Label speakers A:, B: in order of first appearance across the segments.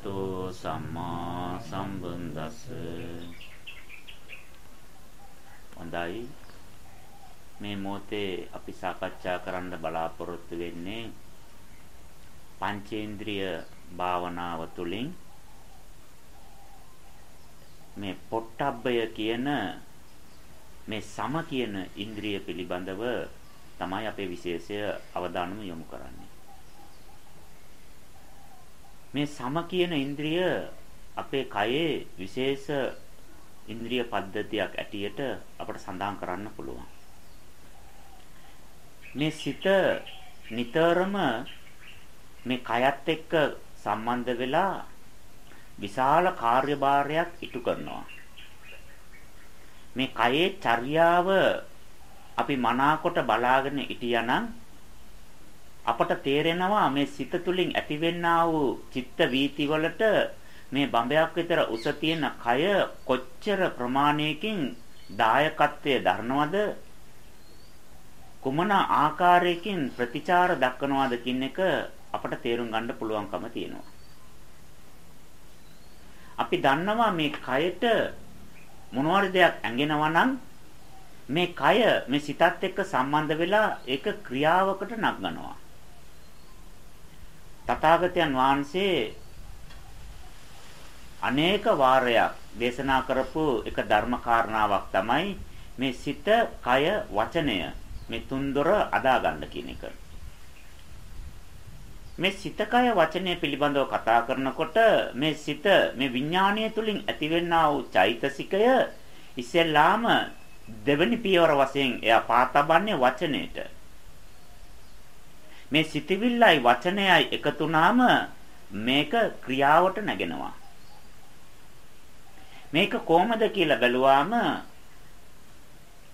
A: අරහතු සම්මා සම්බුද්දස්ස. හොඳයි. මේ මොහොතේ අපි සාකච්ඡා කරන්න බලාපොරොත්තු වෙන්නේ පංචේන්ද්‍රිය භාවනාව තුළින් මේ පොට්ටබ්බය කියන මේ සම කියන ඉන්ද්‍රිය පිළිබඳව තමයි අපේ විශේෂය අවධානම යොමු කරන්නේ. මේ සම කියන ඉන්ද්‍රිය අපේ කයේ විශේෂ ඉන්ද්‍රිය පද්ධතියක් ඇටියට අපට සඳහන් කරන්න පුළුවන්. මේ සිත නිතරම මේ කයත් එක්ක සම්බන්ධ වෙලා විශාල කාර්යභාරයක් ඉටු කරනවා. මේ කයේ චර්යාව අපි මනාකොට බලාගෙන හිටියානම් අපට තේරෙනවා මේ සිත තුළින් ඇතිවෙනා වූ චිත්ත වීති වලට මේ බඹයක් විතර උස තියෙන කය කොච්චර ප්‍රමාණයකින් දායකත්වයේ දරනවද කුමන ආකාරයකින් ප්‍රතිචාර දක්වනවද කියන එක අපට තේරුම් ගන්න පුළුවන්කම තියෙනවා. අපි දන්නවා මේ කයට මොනවාරි දෙයක් ඇඟෙනවා නම් මේ කය මේ සිතත් එක්ක සම්බන්ධ වෙලා ඒක ක්‍රියාවකට නගනවා. තථාගතයන් වහන්සේ අනේක වාරයක් දේශනා කරපු එක ධර්ම කාරණාවක් තමයි මේ සිත, කය, වචනය මේ තුන්දොර අදා ගන්න කියන එක. මේ සිත, කය, වචනය පිළිබඳව කතා කරනකොට මේ සිත මේ විඥාණය තුලින් ඇතිවෙනා වූ චෛතසිකය ඉස්සෙල්ලාම දෙවනි පියවර වශයෙන් එයා පාතබන්නේ වචනයේට. මේ සිතවිල්ලයි වචනයයි එකතු වුනාම මේක ක්‍රියාවට නැගෙනවා. මේක කොහොමද කියලා බැලුවාම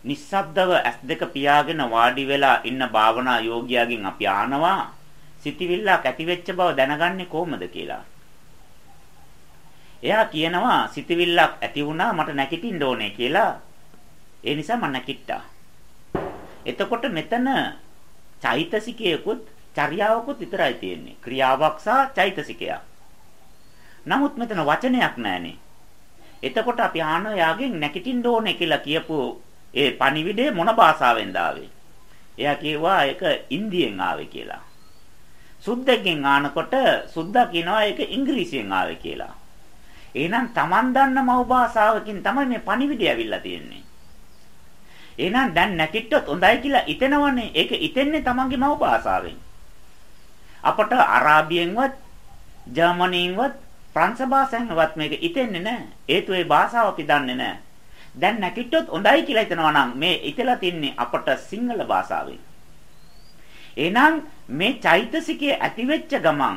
A: නිස්සබ්දව S2 පියාගෙන වාඩි වෙලා ඉන්න භාවනා යෝගියාගෙන් අපි ආනවා සිතවිල්ලක් ඇති වෙච්ච බව දැනගන්නේ කොහොමද කියලා. එයා කියනවා සිතවිල්ලක් ඇති වුණා මට නැගිටින්න ඕනේ කියලා. ඒ නිසා මම නැගිට්ටා. එතකොට මෙතන චෛතසිකයකුත් චර්යාවකුත් විතරයි තියෙන්නේ. ක්‍රියාවක් සහ චෛතසිකයක්. නමුත් මෙතන වචනයක් නැහනේ. එතකොට අපි ආන යාගෙන් නැගිටින්න ඕනේ කියලා කියපු ඒ පණිවිඩය මොන භාෂාවෙන්ද ආවේ? එයා කිව්වා ඒක ඉන්දියෙන් ආවේ කියලා. සුද්දගෙන් ආනකොට සුද්දා කියනවා ඒක ඉංග්‍රීසියෙන් ආවේ කියලා. එහෙනම් Taman දන්න මව් භාෂාවකින් තමයි මේ පණිවිඩය ඇවිල්ලා තියෙන්නේ. එහෙනම් දැන් නැකිට්ටොත් හොඳයි කියලා හිතෙනවනේ. ඒක හිතෙන්නේ තමන්ගේ මව් භාෂාවෙන්. අපට අරාබියෙන්වත්, ජර්මනියෙන්වත්, ප්‍රංශ භාෂාවෙන්වත් මේක හිතෙන්නේ නැහැ. හේතුව ඒ භාෂාව අපි දන්නේ නැහැ. දැන් නැකිට්ටොත් හොඳයි කියලා හිතනවා නම් මේ හිතලා තින්නේ අපට සිංහල භාෂාවෙන්. එහෙනම් මේ චෛතසිකයේ ඇතිවෙච්ච ගමන්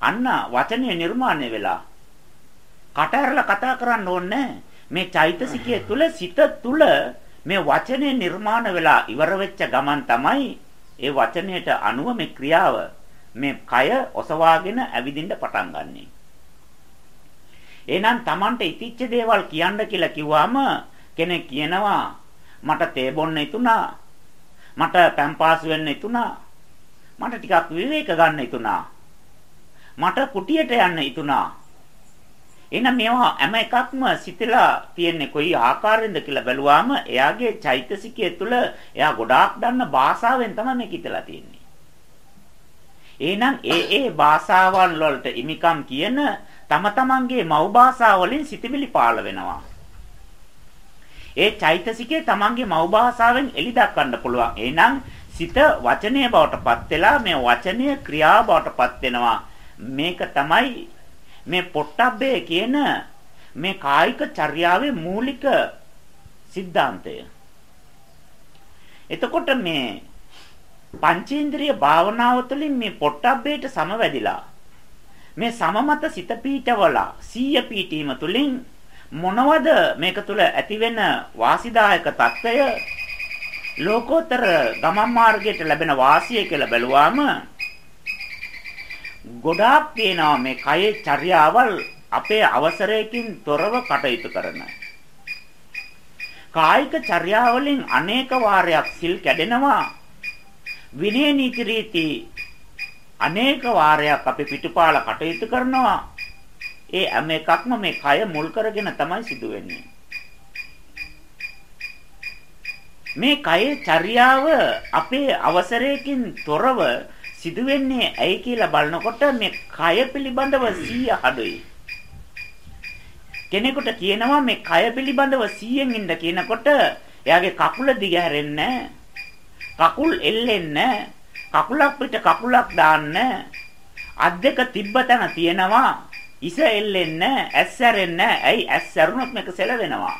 A: අන්න වචනේ නිර්මාණය වෙලා කට ඇරලා කතා කරන්න ඕනේ මේ චෛතසිකයේ තුල සිත තුල මේ වචනේ නිර්මාණ වෙලා ඉවර වෙච්ච ගමන් තමයි ඒ වචනයට අනුව මේ ක්‍රියාව මේ කය ඔසවාගෙන ඇවිදින්න පටන් ගන්නෙ. එහෙනම් Tamanට ඉතිච්ච දේවල් කියන්න කියලා කිව්වම කෙනෙක් කියනවා මට තේ බොන්න ඉතුණා. මට පැම්පාස් වෙන්න ඉතුණා. මට ටිකක් විවේක ගන්න ඉතුණා. මට කුටියට යන්න ඉතුණා. එහෙනම් මේවා හැම එකක්ම සිතලා තියෙන්නේ කොයි ආකාරයෙන්ද කියලා බැලුවාම එයාගේ චෛතසිකය තුළ එයා ගොඩාක් දන්න භාෂාවෙන් තමයි මේක හිතලා තියෙන්නේ. එහෙනම් ඒ ඒ භාෂාවන් වලට ඉමිකම් කියන තම තමන්ගේ මව් භාෂාව වලින් සිතවිලි පාළ වෙනවා. ඒ චෛතසිකය තමන්ගේ මව් භාෂාවෙන් එලි දක්වන්න පුළුවන්. එහෙනම් සිත වචනය බවට පත් වෙලා මේ වචනය ක්‍රියා බවට පත් වෙනවා. මේක තමයි මේ පොට්ටබ්බේ කියන මේ කායික චර්යාවේ මූලික સિદ્ધාන්තය. එතකොට මේ පංචේන්ද්‍රිය භාවනාව තුළින් මේ පොට්ටබ්බේට සමවැදිලා මේ සමමත සිත පීඨවලා සීය පීඨීම තුළින් මොනවද මේක තුළ ඇතිවෙන වාසිදායක తত্ত্বය ලෝකෝත්තර ගමන් මාර්ගයට ලැබෙන වාසිය කියලා බැලුවාම ගොඩාක් තියෙනවා මේ කයේ චර්යාවල් අපේ අවසරයකින් තොරව කටයුතු කරන. කායික චර්යාවලින් අනේක වාරයක් සිල් කැඩෙනවා. විනය නීති රීති අනේක වාරයක් අපි පිටුපාල කටයුතු කරනවා. ඒ හැම එකක්ම මේ කය මුල් කරගෙන තමයි සිදු වෙන්නේ. මේ කයේ චර්යාව අපේ අවසරයකින් තොරව සිදු වෙන්නේ ඇයි කියලා බලනකොට මේ කය පිළිබඳව 100 අඩුයි. කෙනෙකුට කියනවා මේ කය පිළිබඳව 100න් ඉන්න කියනකොට එයාගේ කකුල දිගහැරෙන්නේ කකුල් එල්ලෙන්නේ කකුලක් පිට කකුලක් දාන්න අත් දෙක තිබ්බ තැන තියෙනවා. ඉස එල්ලෙන්නේ ඇස් ඇරෙන්නේ ඇයි ඇස් ඇරුණොත් මේක සෙලවෙනවා?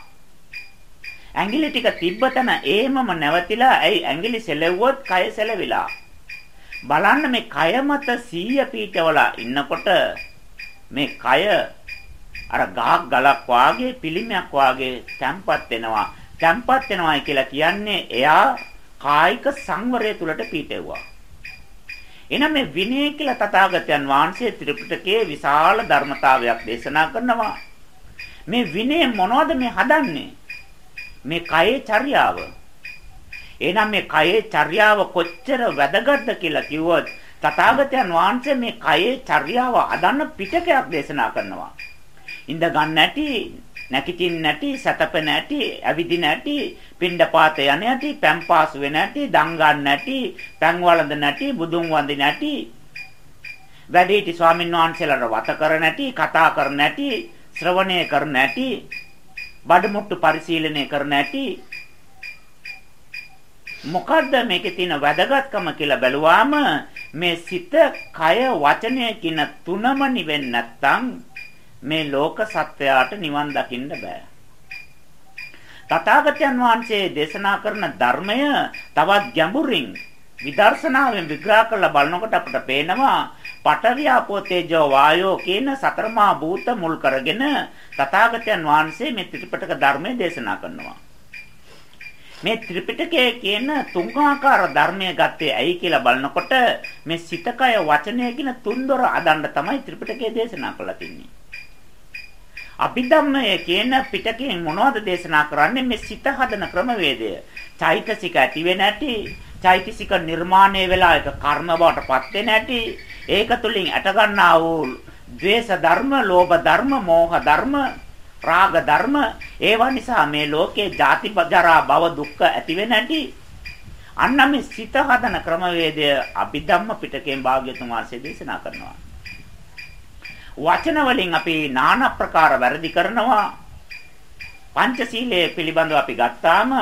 A: ඇඟිලි ටික තිබ්බ තැන ඒමම නැවතිලා ඇයි ඇඟිලි සෙලෙව්වොත් කය සෙලවිලා? බලන්න මේ කය මත 100 පීඨවල ඉන්නකොට මේ කය අර ගහක් ගලක් වාගේ පිළිමයක් වාගේ තැම්පත් වෙනවා. තැම්පත් වෙනවායි කියලා කියන්නේ එයා කායික සංවරය තුලට පීටෙවුවා. එනම් මේ විනය කියලා තථාගතයන් වහන්සේ ත්‍රිපිටකයේ විශාල ධර්මතාවයක් දේශනා කරනවා. මේ විනය මොනවද මේ හදන්නේ? මේ කයේ චර්යාව. එහෙනම් මේ කයේ චර්යාව කොච්චර වැදගත්ද කියලා කිව්වොත් තථාගතයන් වහන්සේ මේ කයේ චර්යාව අදන්න පිටකයක් දේශනා කරනවා. ඉඳ ගන්න නැටි, නැකිටින් නැටි, සතප නැටි, ඇවිදින නැටි, පිණ්ඩපාත යන නැටි, පැම්පාසු වෙන නැටි, දන් ගන්න නැටි, පැන් වළඳ නැටි, බුදුන් වඳින නැටි, වැඩිහිටි ස්වාමීන් වහන්සේලාට වත කර නැටි, කතා කර නැටි, ශ්‍රවණය කර නැටි, බඩමුට්ටු පරිශීලනය කර නැටි මොකද්ද මේකේ තියෙන වැදගත්කම කියලා බැලුවාම මේ සිත, කය, වචනය කියන තුනම නිවෙන්නේ නැත්නම් මේ ලෝක සත්වයාට නිවන් දකින්න බෑ. තථාගතයන් වහන්සේ දේශනා කරන ධර්මය තවත් ගැඹුරින් විදර්ශනාවෙන් විග්‍රහ කරලා බලනකොට අපිට පේනවා පඨවියාපෝ තේජෝ වායෝ කියන සතරමා භූත මුල් කරගෙන තථාගතයන් වහන්සේ මේ ත්‍රිපිටක ධර්මයේ දේශනා කරනවා. මේ ත්‍රිපිටකයේ කියන තුන්ආකාර ධර්මය ගත්තේ ඇයි කියලා බලනකොට මේ සිතකය වචනය කියන තුන්දොර අදන්න තමයි ත්‍රිපිටකයේ දේශනා කරලා තින්නේ. අභිධම්මය කියන පිටකයෙන් මොනවද දේශනා කරන්නේ මේ සිත හදන ක්‍රමවේදය. චෛතසික ඇති වෙන ඇති, චෛතසික නිර්මාණය වෙලා ඒක කර්ම බවට පත් වෙන ඇති, ඒක තුලින් ඇට ගන්නා වූ ද්වේෂ ධර්ම, ලෝභ ධර්ම, මෝහ ධර්ම, රාග ධර්ම ඒවා නිසා මේ ලෝකේ ජාති ජරා භව දුක්ඛ ඇති වෙන ඇති. අන්න මේ සිත හදන ක්‍රමවේදය අභිධම්ම පිටකයෙන් භාග්‍යතුන් වහන්සේ දේශනා කරනවා. වචන වලින් අපි নানা ප්‍රකාර වැරදි කරනවා. පංචශීලයේ පිළිබඳව අපි ගත්තාම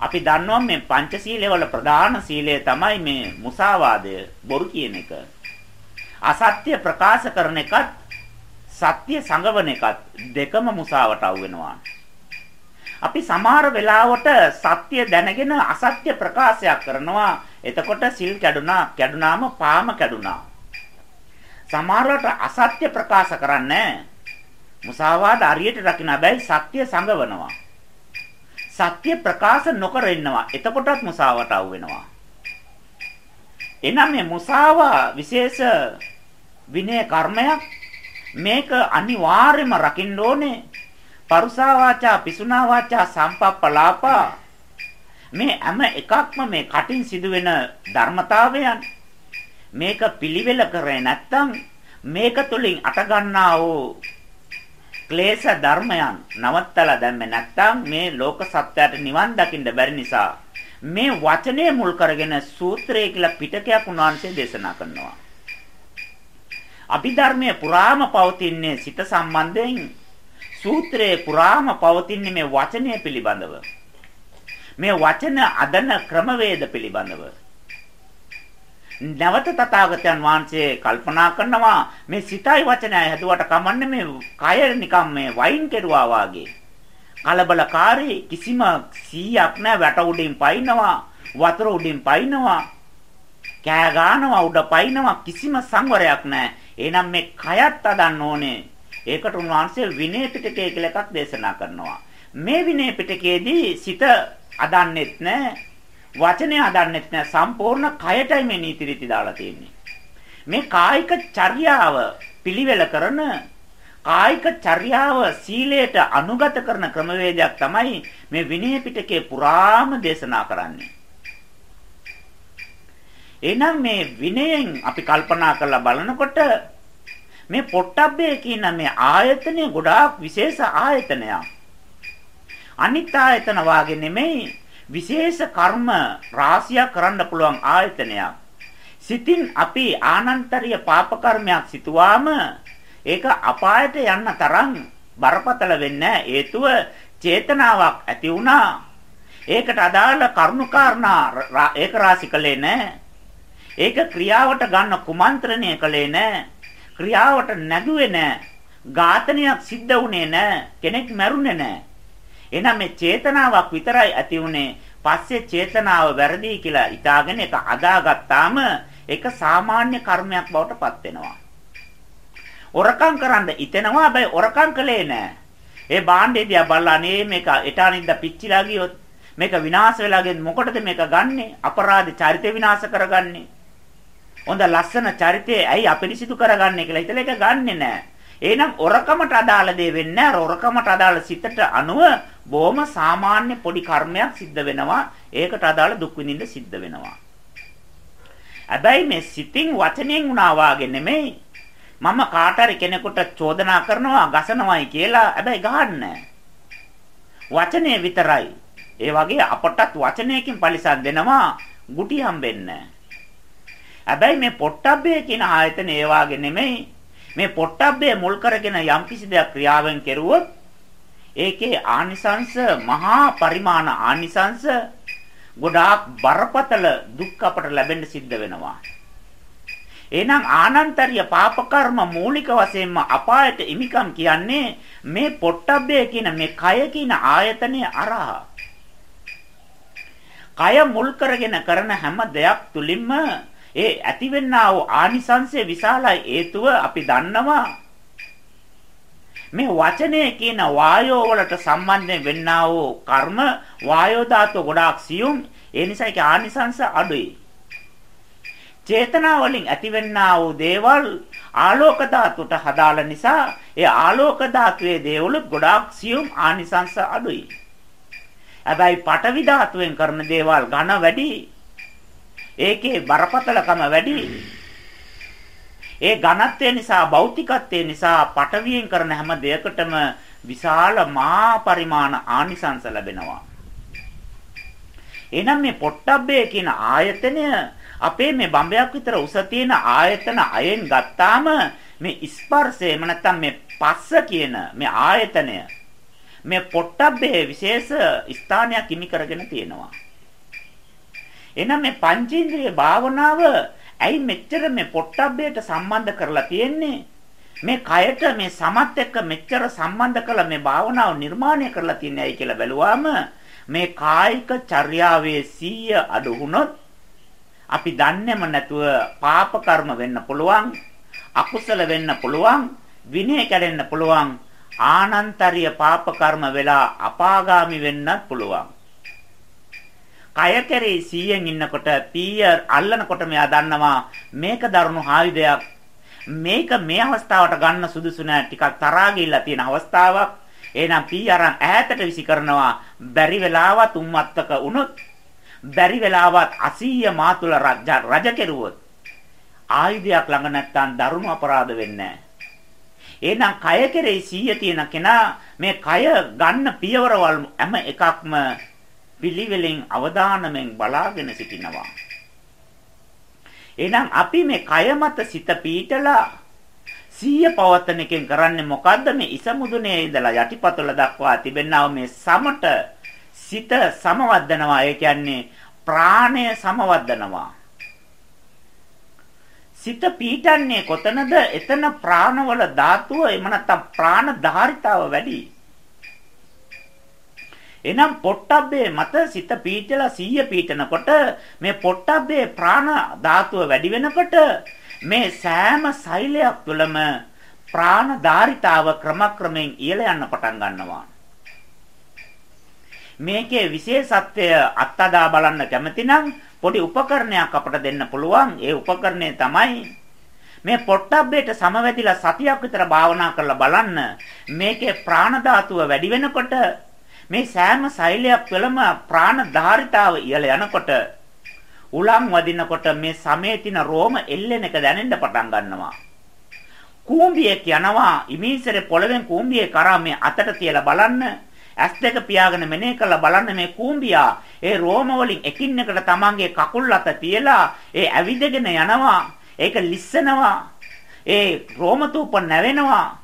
A: අපි දන්නවා මේ පංචශීලය වල ප්‍රධාන සීලය තමයි මේ මුසාවාදය, බොරු කියන එක. අසත්‍ය ප්‍රකාශ කරන එකත් සත්‍ය සංගවන එකත් දෙකම මුසාවට අවු වෙනවා. අපි සමහර වෙලාවට සත්‍ය දැනගෙන අසත්‍ය ප්‍රකාශයක් කරනවා. එතකොට සිල් කැඩුනා, කැඩුනාම පාම කැඩුනා. සමහරවට අසත්‍ය ප්‍රකාශ කරන්නේ මුසාවාද අරියට රකින්න බැයි සත්‍ය සංගවනවා. සත්‍ය ප්‍රකාශ නොකර ඉන්නවා. එතකොටත් මුසාවට අවු වෙනවා. එනම් මේ මුසාවා විශේෂ විනය කර්මයක් මේක අනිවාර්යයෙන්ම රකින්න ඕනේ. පරුසා වාචා පිසුනා වාචා සම්පප්පලාපා මේ හැම එකක්ම මේ කටින් සිදුවෙන ධර්මතාවයන් මේක පිළිවෙල කරේ නැත්නම් මේක තුලින් අට ගන්නා වූ ක්ලේශ ධර්මයන් නවත්තලා දැම්මේ නැත්නම් මේ ලෝක සත්‍යයට නිවන් දකින්න බැරි නිසා මේ වචනය මුල් කරගෙන සූත්‍රය කියලා පිටකයක් උන්වහන්සේ දේශනා කරනවා. අභිධර්මයේ පුරාම පවතින්නේ සිත සම්බන්ධයෙන් සූත්‍රයේ පුරාම පවතින්නේ මේ වචනය පිළිබඳව. මේ වචන අදන ක්‍රමවේද පිළිබඳව. නැවත තථාගතයන් වහන්සේ කල්පනා කරනවා මේ සිතයි වචනයයි හැදුවට කමන්නේ මේ කය නිකම් මේ වයින් කෙරුවා වාගේ කලබලකාරී කිසිම සීයක් නැ වැට උඩින් පයින්නවා වතුර උඩින් පයින්නවා කෑ ගන්නවා උඩ පයින්නවා කිසිම සංවරයක් නැහැ එහෙනම් මේ කයත් අදන්න ඕනේ ඒකට උන්වහන්සේ විනය පිටකය කියලා එකක් දේශනා කරනවා මේ විනය පිටකයේදී සිත අදන්නෙත් නැහැ වචනේ හදන්නෙත් නෑ සම්පූර්ණ කයටයි මේ නීති රීති දාලා තියෙන්නේ. මේ කායික චර්යාව පිළිවෙල කරන කායික චර්යාව සීලයට අනුගත කරන ක්‍රමවේදයක් තමයි මේ විනය පිටකේ පුරාම දේශනා කරන්නේ. එහෙනම් මේ විනයෙන් අපි කල්පනා කරලා බලනකොට මේ පොට්ටබ්බේ කියන මේ ආයතනය ගොඩාක් විශේෂ ආයතනයක්. අනිත් ආයතන වාගේ නෙමෙයි විශේෂ කර්ම රාශියක් කරන්න පුළුවන් ආයතනයක්. සිතින් අපි ආනන්තරීය පාප කර්මයක් සිතුවාම ඒක අපායට යන්න තරම් බරපතල වෙන්නේ හේතුව චේතනාවක් ඇති වුණා. ඒකට අදාළ කරුණාකාරණා ඒක රාශි කළේ නැහැ. ඒක ක්‍රියාවට ගන්න කුමන්ත්‍රණය කළේ නැහැ. ක්‍රියාවට නැදුවේ නැහැ. ඝාතනයක් සිද්ධ වුණේ නැහැ. කෙනෙක් මැරුණේ නැහැ. එහෙනම් මේ චේතනාවක් විතරයි ඇති උනේ. පස්සේ චේතනාව වැරදි කියලා හිතාගෙන ඒක අදාගත්තාම ඒක සාමාන්‍ය කර්මයක් බවට පත් වෙනවා. ඔරකම් කරන්න හිතෙනවා හැබැයි ඔරකම් කළේ නැහැ. ඒ භාණ්ඩේ දිහා බලලා නේ මේක එටානින්ද පිච්චිලා ගියොත් මේක විනාශ වෙලා ගියොත් මොකටද මේක ගන්නෙ? අපරාධ චරිත විනාශ කරගන්නේ. හොඳ ලස්සන චරිතය ඇයි අපිරිසිදු කරගන්නේ කියලා හිතලා ඒක ගන්නෙ නැහැ. එහෙනම් ඔරකමට අදාළ දේ වෙන්නේ නැහැ. ඔරකමට අදාළ සිතට අනුව බොහොම සාමාන්‍ය පොඩි කර්මයක් සිද්ධ වෙනවා. ඒකට අදාළ දුක් විඳින්න සිද්ධ වෙනවා. හැබැයි මේ සිතින් වචනයෙන් වුණා වාගේ නෙමෙයි. මම කාට හරි කෙනෙකුට චෝදනා කරනවා ගසනවායි කියලා. හැබැයි ගහන්නේ වචනේ විතරයි. ඒ වගේ අපටත් වචනයකින් පරිසම් දෙනවා. ගුටි හම්බෙන්නේ හැබැයි මේ පොට්ටබ්බේ කියන ආයතන ඒ වාගේ නෙමෙයි. මේ පොට්ටබ්බේ මුල් කරගෙන යම්කිසි දෙයක් ක්‍රියාවෙන් කෙරුවොත් ඒකේ ආනිසංශ මහා පරිමාණ ආනිසංශ ගොඩාක් බරපතල දුක් අපට ලැබෙන්න සිද්ධ වෙනවා. එහෙනම් ආනන්තරිය පාප කර්ම මූලික වශයෙන්ම අපායට ඉමිකම් කියන්නේ මේ පොට්ටබ්බේ කියන මේ කය කියන ආයතනයේ අරහා. කය මුල් කරගෙන කරන හැම දෙයක් තුලින්ම ඒ ඇතිවෙනා වූ ආනිසංශයේ විශාලයි හේතුව අපි දන්නවා මේ වචනය කියන වායෝ වලට සම්බන්ධ වෙන්නා වූ කර්ම වායෝ ධාතුව ගොඩාක් සියුම් ඒ නිසා ඒකේ ආනිසංශ අඩුයි. චේතනා වලින් ඇතිවෙන්නා වූ දේවල් ආලෝක ධාතුවට හදාල නිසා ඒ ආලෝක ධාතුවේ දේවල් ගොඩාක් සියුම් ආනිසංශ අඩුයි. හැබැයි පටවි ධාතුවෙන් කරන දේවල් ඝන වැඩි. ඒකේ බරපතලකම වැඩි. ඒ ඝනත්වය නිසා භෞතිකත්වය නිසා පටවියෙන් කරන හැම දෙයකටම විශාල මා පරිමාණ ආනිසංස ලැබෙනවා. එහෙනම් මේ පොට්ටබ්බේ කියන ආයතනය අපේ මේ බම්බයක් විතර උස තියෙන ආයතන අයෙන් ගත්තාම මේ ස්පර්ශය එම නැත්තම් මේ පස්ස කියන මේ ආයතනය මේ පොට්ටබ්බේ විශේෂ ස්ථානයක් හිමි කරගෙන තියෙනවා. එහෙනම් මේ පංචේන්ද්‍රිය භාවනාව ඇයි මෙච්චර මේ පොට්ටබ්බයට සම්බන්ධ කරලා තියෙන්නේ? මේ කයට මේ සමත් එක්ක මෙච්චර සම්බන්ධ කළ මේ භාවනාව නිර්මාණය කරලා තියන්නේ ඇයි කියලා බැලුවාම මේ කායික චර්යාවේ 100 අඩු වුණොත් අපි දන්නේම නැතුව පාප කර්ම වෙන්න පුළුවන් අකුසල වෙන්න පුළුවන් විනය කැඩෙන්න පුළුවන් ආනන්තරීය පාප කර්ම වෙලා අපාගාමි වෙන්නත් පුළුවන් කය කෙරේ 100න් ඉන්නකොට පීය අල්ලනකොට මෙයා දන්නවා මේක දරුණු ආයුධයක්. මේක මේ අවස්ථාවට ගන්න සුදුසු නෑ ටිකක් තරහා ගිහිල්ලා තියෙන අවස්ථාවක්. එහෙනම් පී අරන් ඈතට විසි කරනවා. බැරි වෙලාවත් උම්මත්තක වුණොත් බැරි වෙලාවත් අසීය මාතුල රජ කෙරුවොත් ආයුධයක් ළඟ නැත්තම් දරුණු අපරාධ වෙන්නේ එහෙනම් කය කෙරේ 100 තියෙන කෙනා මේ කය ගන්න පියවරවල් හැම එකක්ම පිළිවෙලෙන් අවධානයෙන් බලාගෙන සිටිනවා. එහෙනම් අපි මේ කය මත සිත පීටලා සීය පවත්තන එකෙන් කරන්නේ මොකද්ද? මේ ඉසමුදුනේ ඉඳලා යටිපතුල දක්වා තිබෙනා මේ සමට සිත සමවද්දනවා ඒ කියන්නේ ප්‍රාණය සමවද්දනවා සිත පීටන්නේ කොතනද? එතන ප්‍රාණවල ධාතුව එම නැත්නම් ප්‍රාණ ධාරිතාව වැඩි. එහෙනම් පොට්ටබ්බේ මත සිත පීඨලා සීය පීඨනකොට මේ පොට්ටබ්බේ ප්‍රාණ ධාතුව වැඩි වෙනකොට මේ සෑම සෛලයක් තුළම ප්‍රාණ ධාරිතාව ක්‍රමක්‍රමයෙන් ඉහළ යන්න පටන් ගන්නවා. මේකේ විශේෂත්වය අත්අදා බලන්න කැමති නම් පොඩි උපකරණයක් අපට දෙන්න පුළුවන්. ඒ උපකරණය තමයි මේ පොට්ටබ්බේට සමවැදිලා සතියක් විතර භාවනා කරලා බලන්න. මේකේ ප්‍රාණ ධාතුව වැඩි වෙනකොට මේ සෑම සෛලයක් තුළම ප්‍රාණ ධාරිතාව ඉහළ යනකොට උලන් වදිනකොට මේ සමේ තින රෝම එල්ලෙන එක දැනෙන්න පටන් ගන්නවා. කූඹියෙක් යනවා ඉමීසරේ පොළවෙන් කූඹියේ කරා මේ අතට තියලා බලන්න ඇස් දෙක පියාගෙන මෙනේ කරලා බලන්න මේ කූඹියා ඒ රෝම වලින් එකින් එකට තමන්ගේ කකුල් අත තියලා ඒ ඇවිදගෙන යනවා ඒක ලිස්සනවා ඒ රෝමතූප නැවෙනවා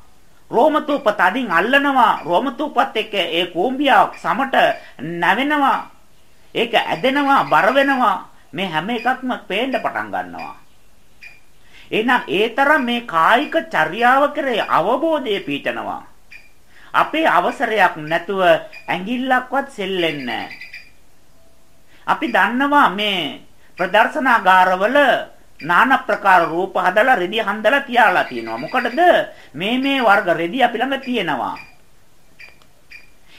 A: රෝමතූප තදින් අල්ලනවා. රෝමතූපත් එක්ක ඒ කූඹියා සමට නැවෙනවා. ඒක ඇදෙනවා බර වෙනවා. මේ හැම එකක්ම පේන්න පටන් ගන්නවා. එහෙනම් ඒ තරම් මේ කායික චර්යාව කරේ අවබෝධය පීඨනවා. අපේ අවසරයක් නැතුව ඇඟිල්ලක්වත් සෙල්ලෙන්නේ අපි දන්නවා මේ ප්‍රදර්ශනාගාරවල নানা ප්‍රකාර රූප හදලා රෙදි හඳලා තියාලා තියෙනවා. මොකටද? මේ මේ වර්ග රෙදි අපි ළඟ තියෙනවා.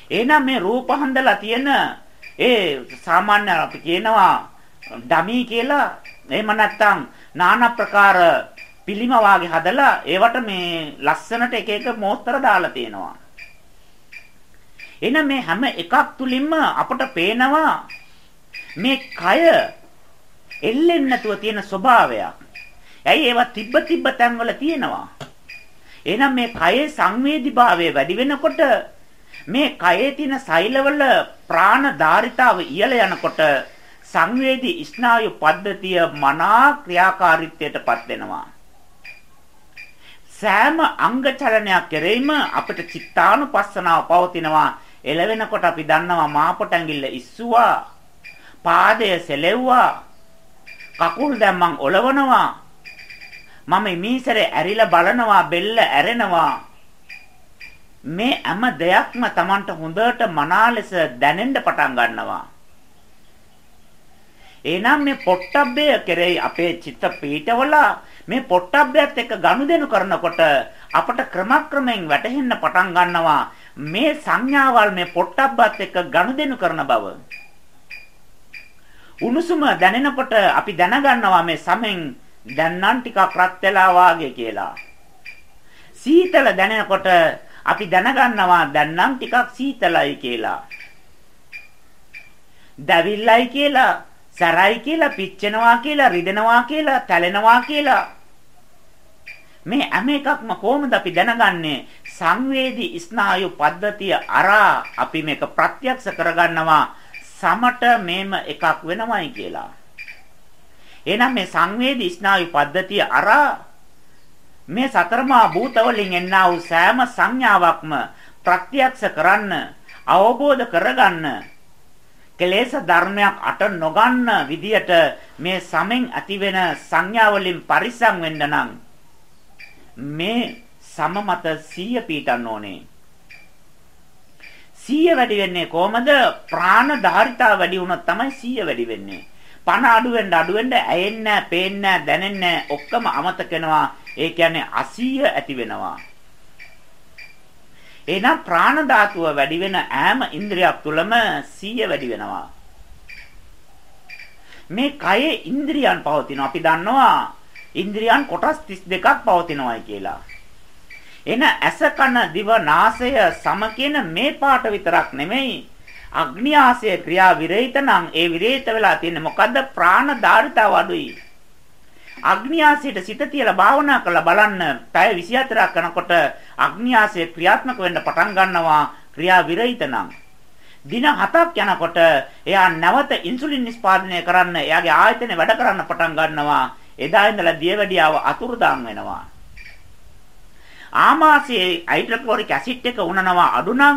A: එහෙනම් මේ රූප හඳලා තියෙන ඒ සාමාන්‍ය අපි කියනවා ඩමි කියලා එහෙම නැත්නම් নানা ප්‍රකාර පිළිම වාගේ හදලා ඒවට මේ ලස්සනට එක එක මෝස්තර දාලා තියෙනවා. එහෙනම් මේ හැම එකක් තුලින්ම අපට පේනවා මේ කය එල්ලෙන්නේ නැතුව තියෙන ස්වභාවයක්. ඇයි ඒවා තිබ්බ තිබ්බ තැන්වල තියෙනවා. එහෙනම් මේ කයේ සංවේදීභාවය වැඩි වෙනකොට මේ කයේ තියෙන සෛලවල ප්‍රාණ ධාරිතාව ඉහළ යනකොට සංවේදී ස්නායු පද්ධතිය මනා ක්‍රියාකාරීත්වයටපත් වෙනවා. සෑම අංග චලනයක් කෙරෙහිම අපිට චිත්තානුපස්සනාව පවතිනවා. එළවෙනකොට අපි දන්නවා මාපට ඇඟිල්ල ඉස්සුවා, පාදය සෙලෙව්වා, කකුල් දැම්මන් ඔලවනවා. මම මීසරේ ඇරිලා බලනවා, බෙල්ල ඇරෙනවා. මේ හැම දෙයක්ම Tamanට හොඳට මනා ලෙස දැනෙන්න පටන් ගන්නවා. එහෙනම් මේ පොට්ටබ්බය කෙරෙහි අපේ චිත්ත පීඨවල මේ පොට්ටබ්බයත් එක්ක ගනුදෙනු කරනකොට අපට ක්‍රමක්‍රමයෙන් වැටහෙන්න පටන් ගන්නවා මේ සංඥාවල් මේ පොට්ටබ්බත් එක්ක ගනුදෙනු කරන බව. උණුසුම දැනෙනකොට අපි දැනගන්නවා මේ සමෙන් දැන් නම් ටිකක් රත් වෙලා වාගේ කියලා. සීතල දැනෙනකොට අපි දැනගන්නවා දැන් නම් ටිකක් සීතලයි කියලා. දැවිල්ලයි කියලා සැරයි කියලා පිච්චෙනවා කියලා රිදෙනවා කියලා තැලෙනවා කියලා මේ හැම එකක්ම කොහොමද අපි දැනගන්නේ සංවේදී ස්නායු පද්ධතිය අරා අපි මේක ප්‍රත්‍යක්ෂ කරගන්නවා සමට මේම එකක් වෙනවයි කියලා. එහෙනම් මේ සංවේදී ස්නායු පද්ධතිය අරා මේ සතරමා භූතවලින් එන්නා වූ සෑම සංඥාවක්ම ප්‍රත්‍යක්ෂ කරන්න අවබෝධ කරගන්න කෙලෙස් ධර්මයක් අට නොගන්න විදියට මේ සමෙන් ඇතිවෙන සංඥා වලින් පරිස්සම් වෙන්න නම් මේ සම මත 100 පීටන්න ඕනේ. 100 වැඩි වෙන්නේ කොහමද ප්‍රාණ ධාරිතා වැඩි වුණොත් තමයි 100 වැඩි වෙන්නේ පණ අඩු වෙන්න අඩු වෙන්න ඇයෙන්නේ පේන්නේ දැනෙන්නේ ඔක්කොම අමතක වෙනවා ඒ කියන්නේ 80 ඇති වෙනවා එහෙනම් ප්‍රාණ ධාතුව වැඩි වෙන ඈම ඉන්ද්‍රියක් තුලම 100 වැඩි වෙනවා. මේ කයේ ඉන්ද්‍රියන් පවතිනවා. අපි දන්නවා ඉන්ද්‍රියන් කොටස් 32ක් පවතිනවායි කියලා. එන ඇස කන දිව නාසය සම කියන මේ පාට විතරක් නෙමෙයි. අග්නියාසය ක්‍රියා විරහිත නම් ඒ විරහිත වෙලා තියෙන්නේ මොකද්ද? ප්‍රාණ ධාරිතාව අඩුයි අග්නියාසයට සිත තියලා භාවනා කරලා බලන්න පැය 24ක් කරනකොට අග්නියාසය ක්‍රියාත්මක වෙන්න පටන් ගන්නවා ක්‍රියා විරහිත නම්. දින 7ක් යනකොට එයා නැවත ඉන්සුලින් නිෂ්පාදනය කරන්න එයාගේ ආයතන වැඩ කරන්න පටන් ගන්නවා. එදා ඉඳලා දියවැඩියාව අතුරුදාන් වෙනවා. ආමාශයේ හයිඩ්‍රොක්ලොරික් ඇසිඩ් එක උනනවා අඩු නම්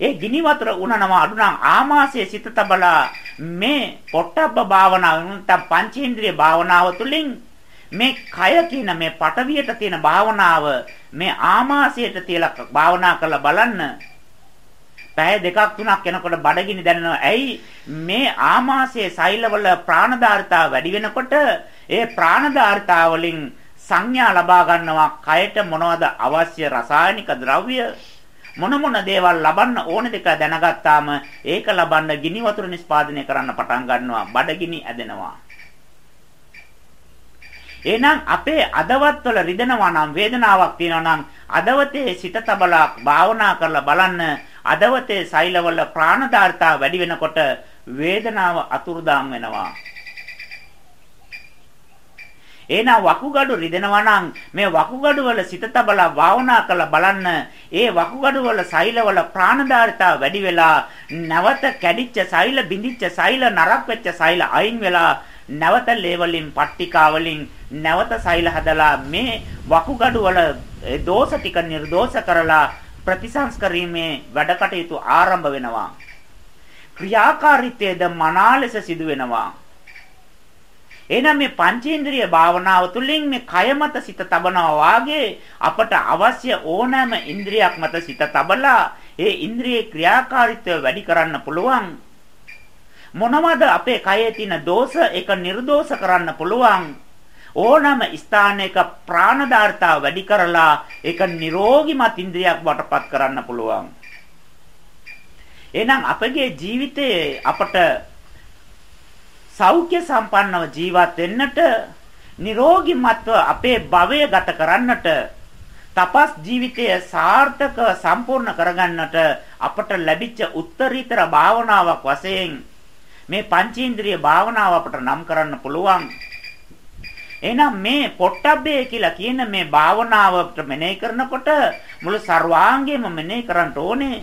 A: ඒ ගිනි වතුර උනනවා අඩු නම් ආමාශයේ සිත තබලා මේ පොට්ටබ්බ භාවනාව නැත්නම් පංචේන්ද්‍රිය භාවනාව තුළින් මේ කය කියන මේ පටවියට තියෙන භාවනාව මේ ආමාශයට තියලා භාවනා කරලා බලන්න පැය දෙකක් තුනක් යනකොට බඩගිනි දැනෙනවා. ඇයි මේ ආමාශයේ සෛලවල ප්‍රාණධාරිතාව වැඩි වෙනකොට ඒ ප්‍රාණධාරිතාව වලින් සංඥා ලබා ගන්නවා. කයට මොනවද අවශ්‍ය රසායනික ද්‍රව්‍ය? මොන මොන දේවල් ලබන්න ඕන දෙක දැනගත්තාම ඒක ලබන්න ගිනි වතුර නිෂ්පාදනය කරන්න පටන් ගන්නවා. බඩගිනි ඇදෙනවා. එහෙනම් අපේ අදවත් වල රිදෙනවා නම් වේදනාවක් තියෙනවා නම් අදවතේ සිත තබලා භාවනා කරලා බලන්න. අදවතේ සෛලවල ප්‍රාණධාරිතාව වැඩි වෙනකොට වේදනාව අතුරුදාම් වෙනවා. එහෙනම් වකුගඩු රිදෙනවා නම් මේ වකුගඩු වල සිත තබලා භාවනා කරලා බලන්න. ඒ වකුගඩු වල සෛලවල ප්‍රාණධාරිතාව වැඩි වෙලා නැවත කැඩිච්ච සෛල බිඳිච්ච සෛල නරක් වෙච්ච සෛල අයින් වෙලා නැවත ලේවලින් පට්ටිකා වලින් නැවත සෛල හදලා මේ වකුගඩු වල දෝෂ ටික නිර්දෝෂ කරලා ප්‍රතිසංස්කරීමේ වැඩ කටයුතු ආරම්භ වෙනවා. ක්‍රියාකාරීත්වයේද මනා ලෙස සිදු වෙනවා එහෙනම් මේ පංචේන්ද්‍රිය භාවනාව තුළින් මේ කය මත සිත තබනවා වාගේ අපට අවශ්‍ය ඕනෑම ඉන්ද්‍රියක් මත සිත තබලා ඒ ඉන්ද්‍රියේ ක්‍රියාකාරීත්වය වැඩි කරන්න පුළුවන්. මොනවද අපේ කයේ තියෙන දෝෂ? ඒක නිර්දෝෂ කරන්න පුළුවන්. ඕනම ස්ථානයක ප්‍රාණදාර්තාව වැඩි කරලා ඒක නිරෝගිමත් ඉන්ද්‍රියක් වටපත් කරන්න පුළුවන්. එහෙනම් අපගේ ජීවිතයේ අපට සෞඛ්‍ය සම්පන්නව ජීවත් වෙන්නට නිරෝගීමත්ව අපේ භවය ගත කරන්නට තපස් ජීවිතය සාර්ථක සම්පූර්ණ කරගන්නට අපට ලැබිච්ච උත්තරීතර භාවනාවක් වශයෙන් මේ පංචේන්ද්‍රිය භාවනාව අපට නම් කරන්න පුළුවන්. එහෙනම් මේ පොට්ටබ්බේ කියලා කියන මේ භාවනාවට මෙනෙහි කරනකොට මුළු සර්වාංගෙම මෙනෙහි කරන්න ඕනේ.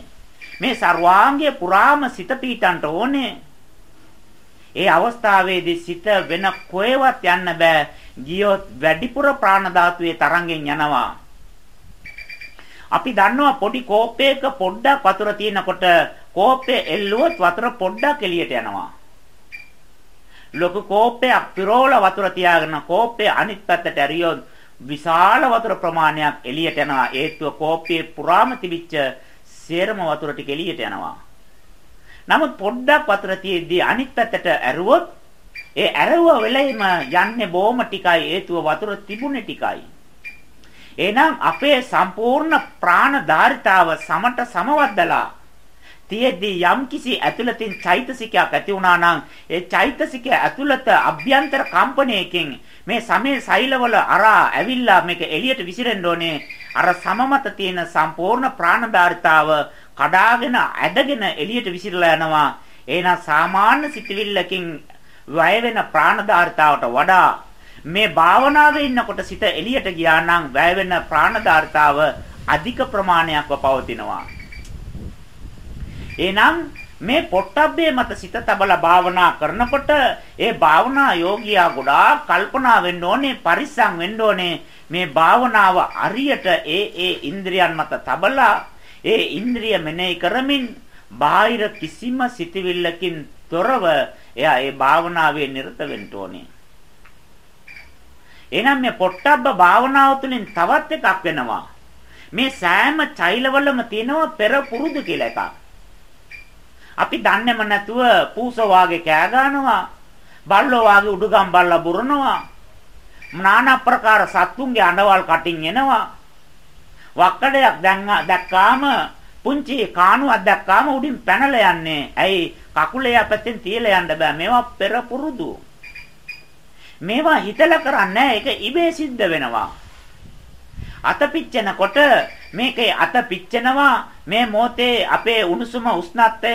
A: මේ සර්වාංගය පුරාම සිත පීටන්ට ඕනේ. ඒ අවස්ථාවේදී සිත වෙන කොහෙවත් යන්න බෑ. ගියොත් වැඩිපුර ප්‍රාණ ධාතුවේ තරංගෙන් යනවා. අපි දන්නවා පොඩි කෝප්පයක පොඩ්ඩක් වතුර තියෙනකොට කෝප්පේ එල්ලුවොත් වතුර පොඩ්ඩක් එළියට යනවා. ලොකු කෝප්පයක් පිරෝල වතුර තියාගෙන කෝප්පේ අනිත් පැත්තට ඇරියොත් විශාල වතුර ප්‍රමාණයක් එළියට යනවා. ඒත්ව කෝප්පේ පුරාම තිබිච්ච සේරම වතුර ටික එළියට යනවා. නමුත් පොඩ්ඩක් වතුර තියෙද්දී අනිත් පැත්තට ඇරුවොත් ඒ ඇරුව වෙලෙම යන්නේ බොහොම ටිකයි හේතුව වතුර තිබුණේ ටිකයි. එහෙනම් අපේ සම්පූර්ණ ප්‍රාණධාරිතාව සමට සමවද්දලා තියෙද්දී යම්කිසි ඇතුළතින් චෛතසිකයක් ඇති වුණා නම් ඒ චෛතසිකය ඇතුළත අභ්‍යන්තර කම්පනයකින් මේ සමේ සෛලවල අරා ඇවිල්ලා මේක එළියට විසිරෙන්න ඕනේ අර සමමත තියෙන සම්පූර්ණ ප්‍රාණධාරිතාව කඩාගෙන ඇදගෙන එළියට විසිරලා යනවා. එහෙනම් සාමාන්‍ය සිතවිල්ලකින් වැය වෙන ප්‍රාණධාරිතාවට වඩා මේ භාවනාවේ ඉන්නකොට සිත එළියට ගියා නම් වැය වෙන ප්‍රාණධාරිතාව අධික ප්‍රමාණයක්ව පවතිනවා. එහෙනම් මේ පොට්ටබ්බේ මත සිත තබලා භාවනා කරනකොට ඒ භාවනා යෝගියා ගොඩාක් කල්පනා වෙන්න ඕනේ පරිස්සම් වෙන්න ඕනේ මේ භාවනාව අරියට ඒ ඒ ඉන්ද්‍රියන් මත තබලා ඒ ඉන්ද්‍රිය මෙනෙහි කරමින් බාහිර කිසිම සිතවිල්ලකින් තොරව එයා ඒ භාවනාවේ නිරත වෙන්න ඕනේ. එහෙනම් මේ පොට්ටබ්බ භාවනාව තුළින් තවත් එකක් වෙනවා. මේ සෑම චෛලවලම තියෙනවා පෙර පුරුදු කියලා එකක්. අපි දන්නේම නැතුව පූසෝ වාගේ කෑ ගන්නවා. බල්ලෝ වාගේ උඩුගම් බල්ලා බුරනවා. নানা ප්‍රකාර සත්තුන්ගේ අඬවල් කටින් එනවා. වක්කඩයක් දැක්කාම පුංචි කාණුවක් දැක්කාම උඩින් පැනලා යන්නේ. ඇයි කකුලේ අපතෙන් තියලා යන්න බෑ. මේවා පෙර පුරුදු. මේවා හිතලා කරන්නේ ඒක ඉබේ සිද්ධ වෙනවා. අත පිච්චෙනකොට මේකේ අත පිච්චෙනවා මේ මොහොතේ අපේ උණුසුම උෂ්ණත්වය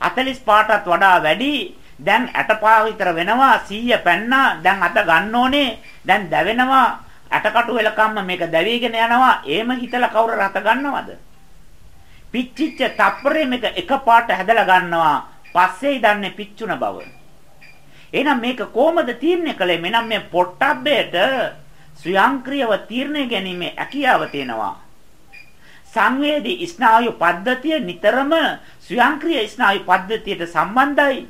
A: 40 පාටත් වඩා වැඩි දැන් 80 විතර වෙනවා 100 පැන්නා දැන් අත ගන්න ඕනේ දැන් දැවෙනවා ඇටකටු වෙලකම්ම මේක දැවිගෙන යනවා. එහෙම හිතලා කවුරු රත ගන්නවද? පිච්චිච්ච තප්පරේ මේක එකපාරට හැදලා ගන්නවා. පස්සේ දන්නේ පිච්චුන බව. එහෙනම් මේක කොහොමද තීරණය කළේ? මෙනම් මේ පොට්ටබ්බේට ස්වයංක්‍රීයව තීරණය ගැනීමේ හැකියාව තියෙනවා. සංවේදී ස්නායු පද්ධතිය නිතරම ස්වයංක්‍රීය ස්නායු පද්ධතියට සම්බන්ධයි.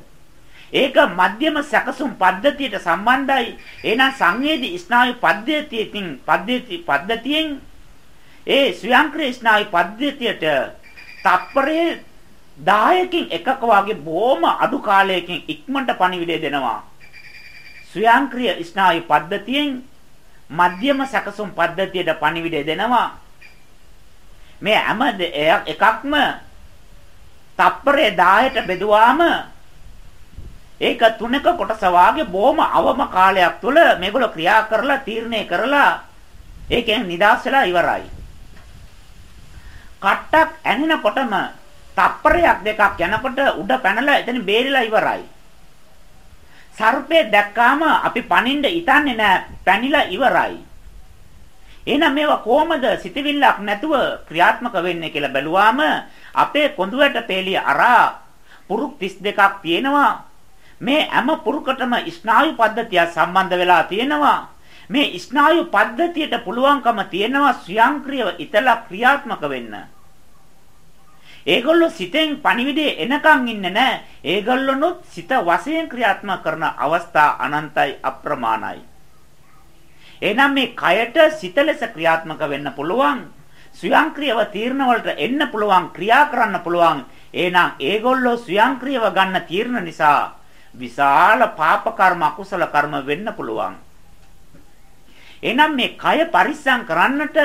A: ඒක මධ්‍යම සැකසුම් පද්ධතියට සම්බන්ධයි. එහෙනම් සංවේදී ස්නායු පද්ධතියකින් පද්ධති පද්ධතියෙන් ඒ ස්වයංක්‍රීය ස්නායු පද්ධතියට තප්පරයේ 10කින් එකක වාගේ බොහොම අඩු කාලයකින් ඉක්මනට පණිවිඩය දෙනවා. ස්වයංක්‍රීය ස්නායු පද්ධතියෙන් මධ්‍යම සැකසුම් පද්ධතියට පණිවිඩය දෙනවා. මේ හැම එකක්ම තප්පරයේ 10ට බෙදුවාම ඒක තුනක කොටස වාගේ බොහොම අවම කාලයක් තුළ මේගොල්ලෝ ක්‍රියා කරලා තීරණය කරලා ඒකෙන් නිදාස් වෙලා ඉවරයි. කට්ටක් ඇහෙනකොටම තප්පරයක් දෙකක් යනකොට උඩ පැනලා එතන බේරිලා ඉවරයි. සර්පේ දැක්කාම අපි පනින්න ඉතන්නේ නැහැ. පැනිලා ඉවරයි. එහෙනම් මේවා කොහොමද සිතවිල්ලක් නැතුව ක්‍රියාත්මක වෙන්නේ කියලා බැලුවාම අපේ කොඳුයට පෙළිය අරා පුරුක් 32ක් තියෙනවා. මේ හැම පුරුකටම ස්නායු පද්ධතිය සම්බන්ධ වෙලා තියෙනවා. මේ ස්නායු පද්ධතියට පුළුවන්කම තියෙනවා ස්වයංක්‍රීයව ඉතලා ක්‍රියාත්මක වෙන්න. ඒගොල්ලෝ සිතෙන් පණිවිඩේ එනකන් ඉන්නේ නැහැ. ඒගොල්ලොනොත් සිත වශයෙන් ක්‍රියාත්මක කරන අවස්ථා අනන්තයි අප්‍රමාණයි. එහෙනම් මේ කයට සිත ලෙස ක්‍රියාත්මක වෙන්න පුළුවන්. ස්වයංක්‍රීයව තීරණ වලට එන්න පුළුවන්, ක්‍රියා කරන්න පුළුවන්. එහෙනම් ඒගොල්ලෝ ස්වයංක්‍රීයව ගන්න තීරණ නිසා විශාල පාප කර්ම අකුසල කර්ම වෙන්න පුළුවන්. එහෙනම් මේ කය පරිස්සම් කරන්නට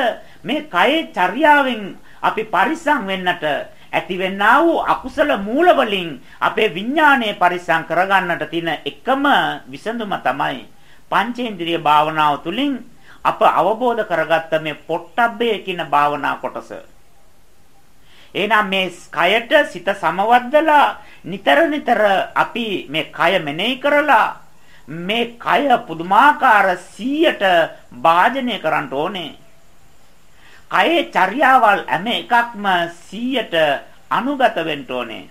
A: මේ කයේ චර්යාවෙන් අපි පරිස්සම් වෙන්නට ඇතිවෙනා වූ අකුසල මූල වලින් අපේ විඥානය පරිස්සම් කරගන්නට තියෙන එකම විසඳුම තමයි පංචේන්ද්‍රිය භාවනාව තුළින් අප අවබෝධ කරගත්ත මේ පොට්ටබ්බේ කියන භාවනා කොටස. එහෙනම් මේ කයට සිත සමවද්දලා නිතර නිතර අපි මේ කය මෙනෙහි කරලා මේ කය පුදුමාකාර 100ට වාජනය කරන්න ඕනේ. කයේ චර්යාවල් හැම එකක්ම 100ට අනුගත වෙන්න ඕනේ.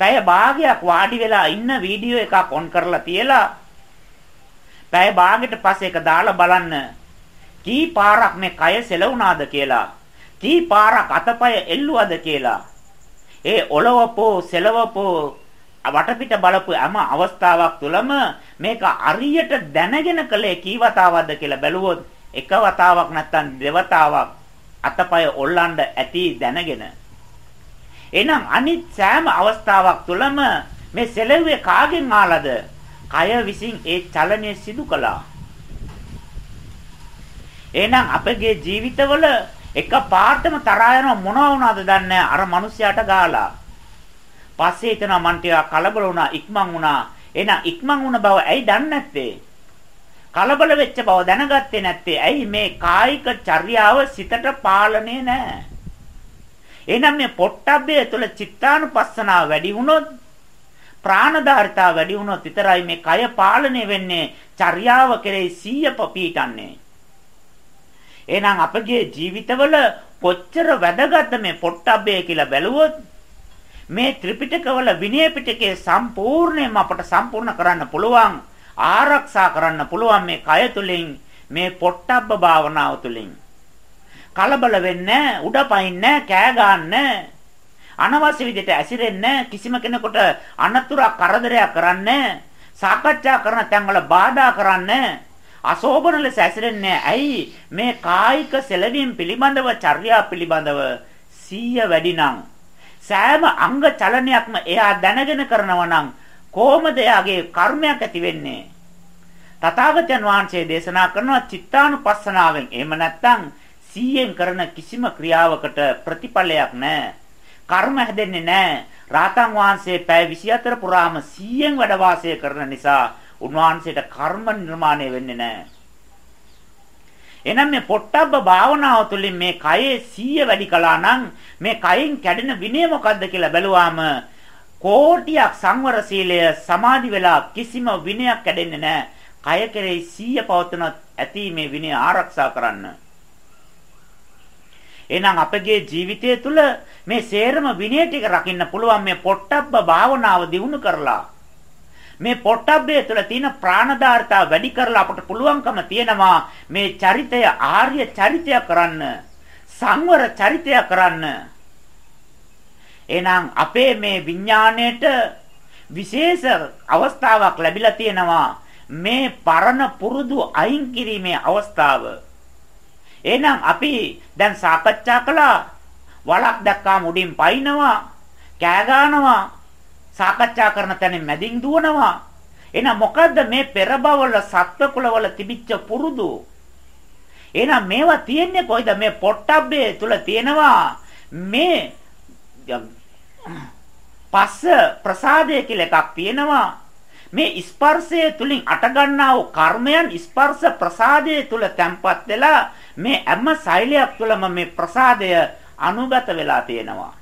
A: පැය භාගයක් වාඩි වෙලා ඉන්න වීඩියෝ එකක් ඔන් කරලා තියලා පැය භාගයට පස්සේ ඒක දාලා බලන්න කී පාරක් මේ කය සෙලවුණාද කියලා කී පාරක් අතපය එල්ලුවද කියලා ඒ ඔලවපෝ සෙලවපෝ වටපිට බලපු හැම අවස්ථාවක් තුළම මේක අරියට දැනගෙන කළේ කී වතාවක්ද කියලා බැලුවොත් එක වතාවක් නැත්තම් දෙවතාවක් අතපය ඔල්ලන්න ඇති දැනගෙන එහෙනම් අනිත් සෑම අවස්ථාවක් තුළම මේ සෙලෙව්වේ කාගෙන් ආලද? කය විසින් ඒ චලනය සිදු කළා. එහෙනම් අපගේ ජීවිතවල එක පාටම තරහා යන මොනවා වුණාද දන්නේ අර මිනිස්යාට ගාලා. පස්සේ එතන මන් ටිකක් කලබල වුණා ඉක්මන් වුණා. එහෙනම් ඉක්මන් වුණ බව ඇයි දන්නේ නැත්තේ? කලබල වෙච්ච බව දැනගත්තේ නැත්තේ ඇයි මේ කායික චර්යාව සිතට පාලනේ නැහැ. එහෙනම් මේ පොට්ටබ්බය තුළ චිත්තානුපස්සනාව වැඩි වුණොත් ප්‍රාණධාරිතාව වැඩි වුණොත් විතරයි මේ කය පාලනය වෙන්නේ චර්යාව කෙරෙහි සීය පපීටන්නේ. එහෙනම් අපගේ ජීවිතවල කොච්චර වැදගත්ද මේ පොට්ටබ්බය කියලා බැලුවොත් මේ ත්‍රිපිටකවල විනය පිටකේ සම්පූර්ණයෙන්ම අපට සම්පූර්ණ කරන්න පුළුවන් ආරක්ෂා කරන්න පුළුවන් මේ කය තුලින් මේ පොට්ටබ්බ භාවනාව තුලින් කලබල වෙන්නේ උඩ පයින්නේ කෑ ගන්නෑ අනවශ්‍ය විදිහට ඇසිරෙන්නේ කිසිම කෙනෙකුට අනතුරක් කරදරයක් කරන්නේ සාකච්ඡා කරන තැන්වල බාධා කරන්නේ අශෝභන ලෙස ඇසිරෙන්නේ ඇයි මේ කායික සෙලවීම් පිළිබඳව චර්යා පිළිබඳව සීය වැඩි නම් සෑම අංග චලනයක්ම එයා දැනගෙන කරනවා නම් කොහොමද එයාගේ කර්මයක් ඇති වෙන්නේ? තථාගතයන් වහන්සේ දේශනා කරනවා චිත්තානුපස්සනාවෙන්. එහෙම නැත්නම් සීයෙන් කරන කිසිම ක්‍රියාවකට ප්‍රතිඵලයක් නැහැ. කර්ම හැදෙන්නේ නැහැ. රාතන් වහන්සේ පැය 24 පුරාම සීයෙන් වැඩ වාසය කරන නිසා උන්වහන්සේට කර්ම නිර්මාණය වෙන්නේ නැහැ. එහෙනම් මේ පොට්ටබ්බ භාවනාව තුළින් මේ කයේ සීය වැඩි කළා නම් මේ කයෙන් කැඩෙන විනය මොකද්ද කියලා බැලුවාම කෝටියක් සංවර සීලය සමාදි වෙලා කිසිම විනයක් කැඩෙන්නේ නැහැ. කය කෙරෙහි සීය පවත්වන ඇති මේ විනය ආරක්ෂා කරන්න. එහෙනම් අපගේ ජීවිතය තුළ මේ සේරම විනය ටික රකින්න පුළුවන් මේ පොට්ටබ්බ භාවනාව දිනු කරලා මේ පොට්ටබ්බය තුළ තියෙන ප්‍රාණධාරිතාව වැඩි කරලා අපට පුළුවන්කම තියෙනවා මේ චරිතය ආර්ය චරිතය කරන්න සංවර චරිතය කරන්න එහෙනම් අපේ මේ විඥාණයට විශේෂ අවස්ථාවක් ලැබිලා තියෙනවා මේ පරණ පුරුදු අයින් කිරීමේ අවස්ථාව. එහෙනම් අපි දැන් සාකච්ඡා කළා වලක් දැක්කාම උඩින් පයින්නවා කෑ ගන්නවා සාකච්ඡා කරන තැන මැදින් දුවනවා එහෙනම් මොකද්ද මේ පෙර බවවල සත්ව කුලවල තිබිච්ච පුරුදු එහෙනම් මේවා තියෙන්නේ කොයිද මේ පොට්ටබ්බේ තුල තියෙනවා මේ පස්ස ප්‍රසාදය කියලා එකක් තියෙනවා. මේ ස්පර්ශය තුලින් අටගන්නා වූ කර්මයන් ස්පර්ශ ප්‍රසාදයේ තුල තැම්පත් වෙලා මේ හැම සෛලයක් තුළම මේ ප්‍රසාදය අනුගත වෙලා තියෙනවා.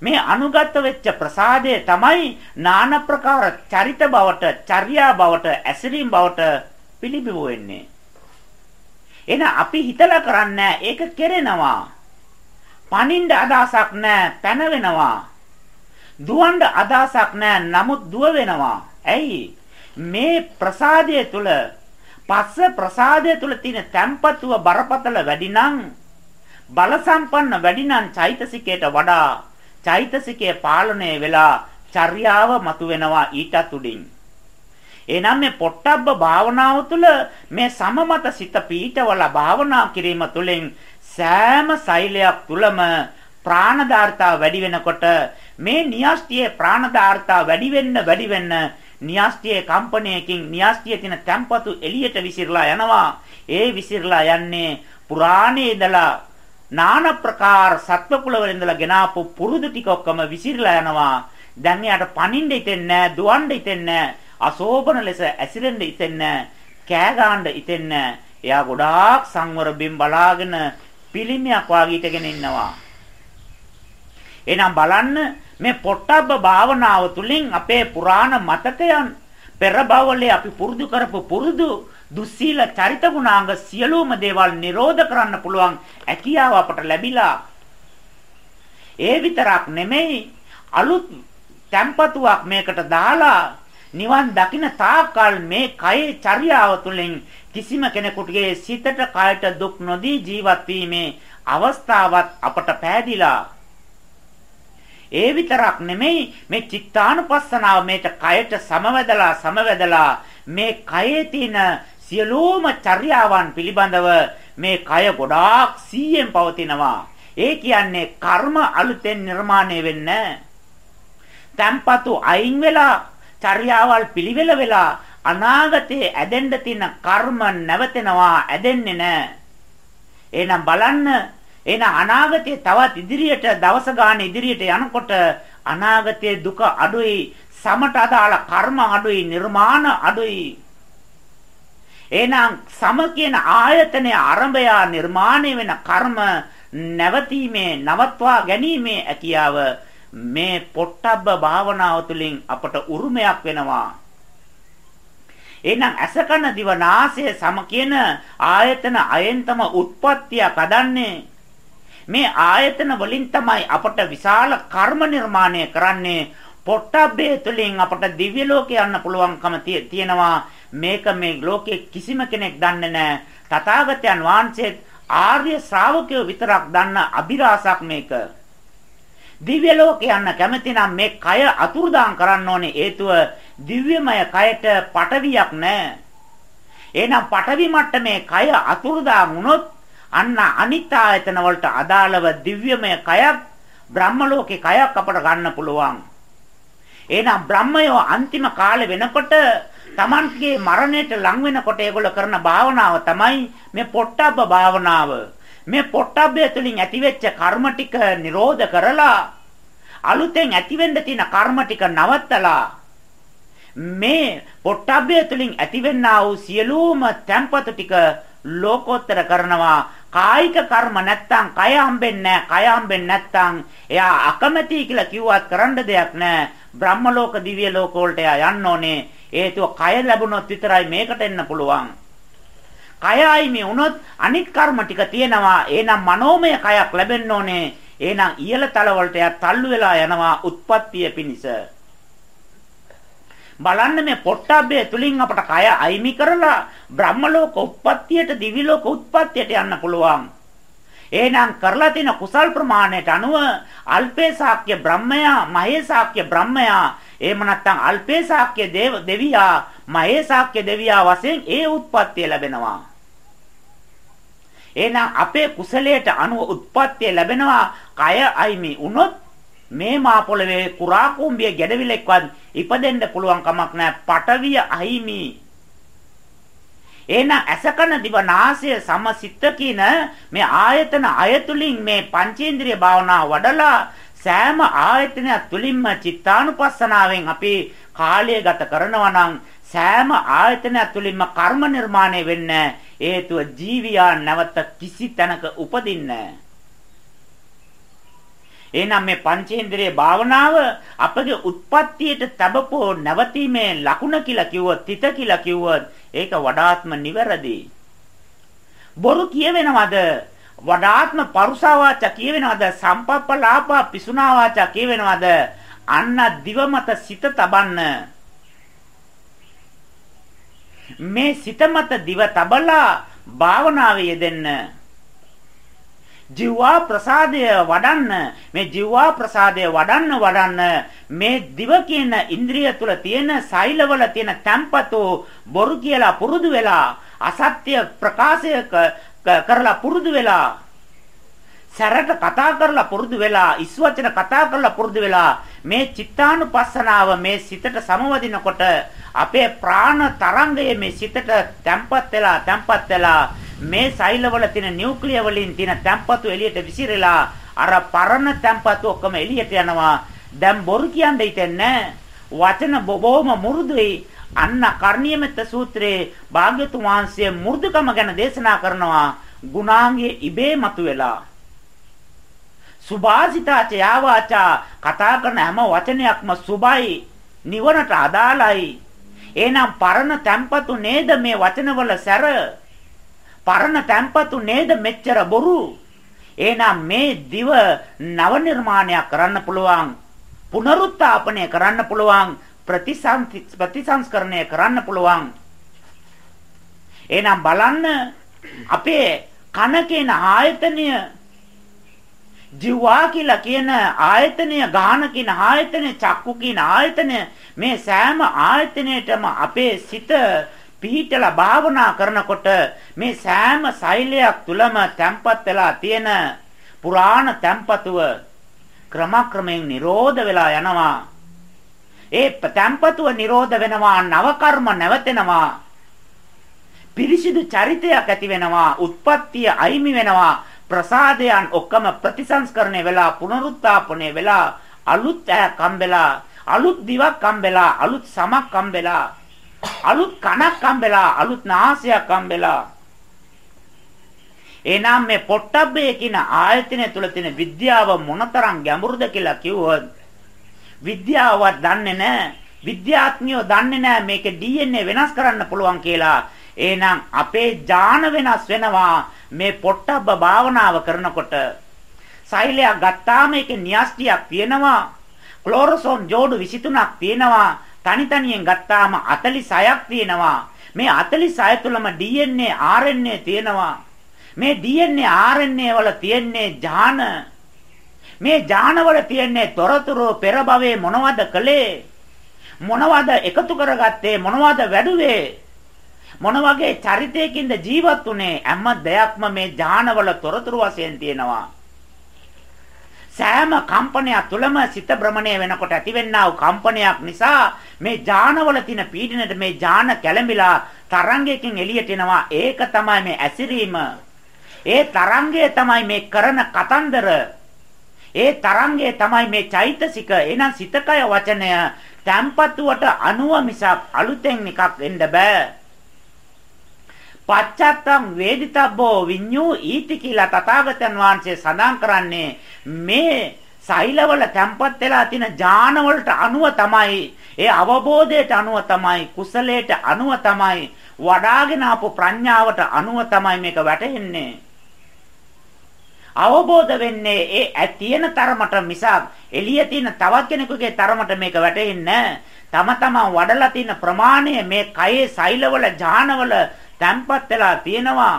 A: මේ අනුගත වෙච්ච ප්‍රසාදය තමයි নানা ප්‍රකාර චරිත බවට, චර්යා බවට, ඇසිරීම බවට පිළිබිඹු වෙන්නේ. එන අපි හිතලා කරන්නේ ඒක කෙරෙනවා. පණින්න අදහසක් නැහැ, පැන වෙනවා. දුවන්න අදහසක් නැහැ, නමුත් දුව වෙනවා. ඇයි? මේ ප්‍රසාදය තුල පස්ස ප්‍රසාදය තුල තියෙන තැම්පතුව බරපතල වැඩි නම් බල සම්පන්න වැඩි නම් චෛතසිකයට වඩා චෛතසිකයේ පාලනය වෙලා චර්යාව මතුවෙනවා ඊටත් උඩින්. එනම් මේ පොට්ටබ්බ භාවනාව තුළ මේ සමමත සිත පීඨවල භාවනා කිරීම තුළින් සෑම සෛලයක් තුලම ප්‍රාණදාර්ථා වැඩි වෙනකොට මේ න්‍යෂ්ටියේ ප්‍රාණදාර්ථා වැඩි වෙන්න වැඩි වෙන්න න්‍යෂ්ටියේ කම්පණයකින් න්‍යෂ්ටියේ තියෙන තැම්පතු එළියට විසිරලා යනවා ඒ විසිරලා යන්නේ පුරාණේ ඉඳලා නාන ප්‍රකාර සත්ව කුලවල ඉඳලා ගෙනාපු පුරුදු ටික ඔක්කොම විසිරලා යනවා. දැන් එයාට පණින්න හිතෙන්නේ නැහැ, දුවන්න හිතෙන්නේ නැහැ, අසෝබන ලෙස ඇසිරෙන්න හිතෙන්නේ නැහැ, කෑ ගන්න හිතෙන්නේ නැහැ. එයා ගොඩාක් සංවර බිම් බලාගෙන පිළිමයක් වාගේ ඉඳගෙන ඉන්නවා. එහෙනම් බලන්න මේ පොට්ටබ්බ භාවනාව තුළින් අපේ පුරාණ මතකයන් පෙර භවවලේ අපි පුරුදු කරපු පුරුදු දුස්සීල චරිත ගුණාංග සියලුම දේවල් නිරෝධ කරන්න පුළුවන් හැකියාව අපට ලැබිලා. ඒ විතරක් නෙමෙයි අලුත් tempatuවක් මේකට දාලා නිවන් දකින්න තාකල් මේ කයේ චර්යාව තුළින් කිසිම කෙනෙකුටගේ සිතට කයට දුක් නොදී ජීවත් වීමේ අවස්ථාවත් අපට පෑදිලා. ඒ විතරක් නෙමෙයි මේ චිත්තානුපස්සනාව මේක කයට සමවැදලා සමවැදලා මේ කයේ තියෙන සියලුම චර්යාවන් පිළිබඳව මේ කය ගොඩාක් සීයෙන් පවතිනවා. ඒ කියන්නේ කර්ම අලුතෙන් නිර්මාණය වෙන්නේ තැම්පතු අයින් වෙලා චර්යාවල් පිළිවෙල වෙලා අනාගතයේ ඇදෙන්න තියෙන කර්ම නැවතෙනවා ඇදෙන්නේ නැහැ. එහෙනම් බලන්න එන අනාගතයේ තවත් ඉදිරියට දවස ගන්න ඉදිරියට යනකොට අනාගතයේ දුක අඩුයි සමට අදාළ කර්ම අඩුයි නිර්මාණ අඩුයි එහෙනම් සම කියන ආයතනයේ ආරම්භය නිර්මාණය වෙන කර්ම නැවතීමේ නවත්වා ගැනීමේ හැකියාව මේ පොට්ටබ්බ භාවනාව තුළින් අපට උරුමයක් වෙනවා. එහෙනම් අසකන දිව නාසය සම කියන ආයතන අයෙන් තම උත්පත්තිය කදන්නේ. මේ ආයතන වලින් තමයි අපට විශාල කර්ම නිර්මාණය කරන්නේ. පොට්ටබ්බේ තුළින් අපට දිව්‍ය ලෝකේ යන්න පුළුවන්කම තියෙනවා. මේක මේ ලෝකයේ කිසිම කෙනෙක් දන්නේ නැහැ. තථාගතයන් වහන්සේ ආර්ය ශ්‍රාවකයෝ විතරක් දන්න අභිරහසක් මේක. දිව්‍ය ලෝකේ යන්න කැමති නම් මේ කය අතුරුදාන් කරන්න ඕනේ හේතුව දිව්‍යමය කයට පටවියක් නැහැ. එහෙනම් පටවි මට්ටමේ කය අතුරුදාන් වුණොත් අන්න අනිත් ආයතන වලට අදාළව දිව්‍යමය කයක් බ්‍රහ්ම ලෝකේ කයක් අපට ගන්න පුළුවන්. එහෙනම් බ්‍රහ්මයෝ අන්තිම කාලේ වෙනකොට Tamanගේ මරණයට ලං වෙනකොට ඒගොල්ලෝ කරන භාවනාව තමයි මේ පොට්ටබ්බ භාවනාව. මේ පොට්ටබ්බය තුළින් ඇතිවෙච්ච කර්ම ටික නිරෝධ කරලා අලුතෙන් ඇතිවෙන්න තියෙන කර්ම ටික නවත්තලා මේ පොට්ටබ්බය තුළින් ඇතිවෙන්නා වූ සියලුම තැම්පතු ටික ලෝකෝත්තර කරනවා කායික කර්ම නැත්තම් කය හම්බෙන්නේ නැහැ කය හම්බෙන්නේ නැත්තම් එයා අකමැති කියලා කිව්වත් කරන්න දෙයක් නැහැ බ්‍රහ්ම ලෝක දිව්‍ය ලෝක වලට එයා යන්න ඕනේ හේතුව කය ලැබුණොත් විතරයි මේකට එන්න පුළුවන්. කයයි මේ වුණොත් අනිත් කර්ම ටික තියෙනවා. එහෙනම් මනෝමය කයක් ලැබෙන්න ඕනේ. එහෙනම් ඉහළ තල වලට යා තල්ලු වෙලා යනවා උත්පත්තිය පිණිස. බලන්න මේ පොට්ටබ්බේ තුලින් අපට කය අයිමි කරලා බ්‍රහ්ම ලෝක උත්පත්තියට දිවි ලෝක උත්පත්තියට යන්න පුළුවන්. එහෙනම් කරලා තියෙන කුසල් ප්‍රමාණයට අනුව අල්පේසාක්‍ය බ්‍රහ්මයා මහේසාක්‍ය බ්‍රහ්මයා එහෙම නැත්නම් අල්පේසාක්‍ය දේව දෙවියා මහේසාක්‍ය දෙවියා වශයෙන් ඒ උත්පත්තිය ලැබෙනවා. එහෙනම් අපේ කුසලයට අනුව උත්පත්තිය ලැබෙනවා කය අයිමි වුණොත් මේ මා පොළවේ කුරා කුඹිය ගැඩවිලෙක්වත් ඉපදෙන්න පුළුවන් කමක් නැහැ. පටවිය අහිමි. එහෙනම් අසකන දිවනාසය සමසිත කියන මේ ආයතන අයතුලින් මේ පංචේන්ද්‍රිය භාවනාව වඩලා සෑම ආයතනයක් තුලින්ම චිත්තානුපස්සනාවෙන් අපි කාලය ගත කරනවා නම් සෑම ආයතනයක් තුලින්ම කර්ම නිර්මාණය වෙන්න හේතුව ජීවියා නැවත කිසි තැනක උපදින්නේ. එහෙනම් මේ පංචේන්ද්‍රිය භාවනාව අපගේ උත්පත්තියට තබපෝ නැවතීමේ ලකුණ කියලා කිව්වොත් තිත කියලා කිව්වොත් ඒක වඩාත්ම නිවැරදි. බොරු කියවෙනවද? වඩාත්ම පරුසා වාචා කියවෙනවද? සම්පප්පලාපා පිසුනා වාචා කියවෙනවද? අන්න දිව මත සිත තබන්න. මේ සිත මත දිව තබලා භාවනාවේ යෙදෙන්න. ජීවා ප්‍රසාදය වඩන්න මේ ජීවා ප්‍රසාදය වඩන්න වඩන්න මේ දිව කියන ඉන්ද්‍රිය තුල තියෙන සෛලවල තියෙන තැම්පතෝ බොරු කියලා පුරුදු වෙලා අසත්‍ය ප්‍රකාශය කරලා පුරුදු වෙලා සැරට කතා කරලා පුරුදු වෙලා ඉස්වචන කතා කරලා පුරුදු වෙලා මේ චිත්තානුපස්සනාව මේ සිතට සමවදිනකොට අපේ ප්‍රාණ තරංගය මේ සිතට තැම්පත් වෙලා තැම්පත් වෙලා මේ සෛලවල තියෙන නියුක්ලියර් වලින් තියෙන තැම්පතු එළියට විසිරලා අර පරණ තැම්පතු ඔක්කොම එළියට යනවා. දැන් බොරු කියන්න හිතෙන්නේ වචන බොබෝම මුරුදුයි. අන්න කර්ණීයමෙත් සූත්‍රයේ භාග්‍යතුන් වහන්සේ මු르දුකම ගැන දේශනා කරනවා. ගුණාංගයේ ඉබේ මතුවෙලා සුභාසිතාච යාවාචා කතා කරන හැම වචනයක්ම සුභයි නිවනට අදාළයි එහෙනම් පරණ තැම්පතු නේද මේ වචනවල සැර පරණ තැම්පතු නේද මෙච්චර බොරු? එහෙනම් මේ දිව නව නිර්මාණයක් කරන්න පුළුවන්. පුනරුත්ථාපනය කරන්න පුළුවන්. ප්‍රතිසංස්කරණය කරන්න පුළුවන්. එහෙනම් බලන්න අපේ කන කියන ආයතනය ජීවා කියලා කියන ආයතනය ගාන කියන ආයතනය චක්කු කියන ආයතනය මේ සෑම ආයතනයකම අපේ සිත පිහිටලා භාවනා කරනකොට මේ සෑම සෛලයක් තුලම තැම්පත් වෙලා තියෙන පුරාණ තැම්පතුව ක්‍රමක්‍රමයෙන් නිරෝධ වෙලා යනවා. ඒ තැම්පතුව නිරෝධ වෙනවා නව කර්ම නැවතෙනවා. පිරිසිදු චරිතයක් ඇති වෙනවා. උත්පත්තිය අයිමි වෙනවා. ප්‍රසාදයන් ඔක්කොම ප්‍රතිසංස්කරණය වෙලා පුනරුත්ථාපනය වෙලා අලුත් ඇයක් හම්බෙලා අලුත් දිවක් හම්බෙලා අලුත් සමක් හම්බෙලා අලුත් කනක් හම්බෙලා අලුත් නාසයක් හම්බෙලා. එනම් මේ පොට්ටබ්බේ කියන ආයතනය තුල තියෙන විද්‍යාව මොනතරම් ගැඹුරුද කියලා කිව්වොත් විද්‍යාවවත් දන්නේ නැහැ. විද්‍යාඥයෝ දන්නේ නැහැ මේක DNA වෙනස් කරන්න පුළුවන් කියලා. එහෙනම් අපේ ඥාන වෙනස් වෙනවා මේ පොට්ටබ්බ භාවනාව කරනකොට. සෛලයක් ගත්තාම ඒකේ න්‍යෂ්ටියක් තියෙනවා. ක්ලෝරෝසෝම් ජෝඩු 23ක් තියෙනවා. තනි තනියෙන් ගත්තාම 46ක් තියෙනවා. මේ 46 තුලම DNA RNA තියෙනවා. මේ DNA RNA වල තියෙන්නේ ඥාන. මේ ඥාන වල තියෙන්නේ තොරතුරු පෙර භවයේ මොනවද කළේ? මොනවද එකතු කරගත්තේ? මොනවද වැඩුවේ? මොන වගේ චරිතයකින්ද ජීවත් වුනේ? හැම දෙයක්ම මේ ඥානවල තොරතුරු වශයෙන් තියෙනවා. සෑම කම්පනයක් තුළම සිත භ්‍රමණය වෙනකොට ඇතිවෙනා වූ කම්පනයක් නිසා මේ ඥානවල තියෙන පීඩනයට මේ ඥාන කැළඹිලා තරංගයකින් එළියට එනවා. ඒක තමයි මේ ඇසිරීම. ඒ තරංගය තමයි මේ කරන කතන්දර. ඒ තරංගය තමයි මේ චෛතසික. එහෙනම් සිතකය වචනය තැම්පතුවට අනුව මිසක් අලුතෙන් එකක් වෙන්න බෑ. පච්චත්තම් වේදිතබ්බෝ විඤ්ඤූ ඊති කියලා තථාගතයන් වහන්සේ සඳහන් කරන්නේ මේ සෛලවල තැම්පත් වෙලා තියෙන ඥාන වලට අනුව තමයි ඒ අවබෝධයට අනුව තමයි කුසලයට අනුව තමයි වඩාගෙන ආපු ප්‍රඥාවට අනුව තමයි මේක වැටහෙන්නේ. අවබෝධ වෙන්නේ ඒ තියෙන තරමට මිසක් එළිය තියෙන තවත් කෙනෙකුගේ තරමට මේක වැටෙන්නේ තම තමන් වඩලා තියෙන ප්‍රමාණය මේ කයේ සෛලවල ඥානවල තැම්පත් වෙලා තියෙනවා.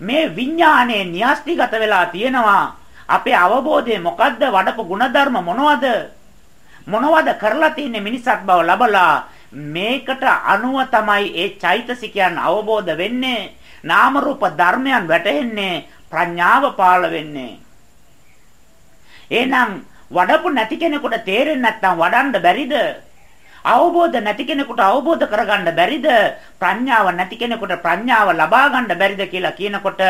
A: මේ විඥානයේ න්‍යෂ්ටිගත වෙලා තියෙනවා. අපේ අවබෝධය මොකද්ද? වඩපු ಗುಣධර්ම මොනවද? මොනවද කරලා තින්නේ මිනිසක් බව ලබලා මේකට අනුව තමයි ඒ චෛතසිකයන් අවබෝධ වෙන්නේ. නාම රූප ධර්මයන් වැටෙන්නේ ප්‍රඥාව පාළ වෙන්නේ. එහෙනම් වඩපු නැති කෙනෙකුට තේරෙන්නේ නැත්නම් වඩන්න බැරිද? අවබෝධ නැති කෙනෙකුට අවබෝධ කරගන්න බැරිද? ප්‍රඥාව නැති කෙනෙකුට ප්‍රඥාව ලබා ගන්න බැරිද කියලා කියනකොට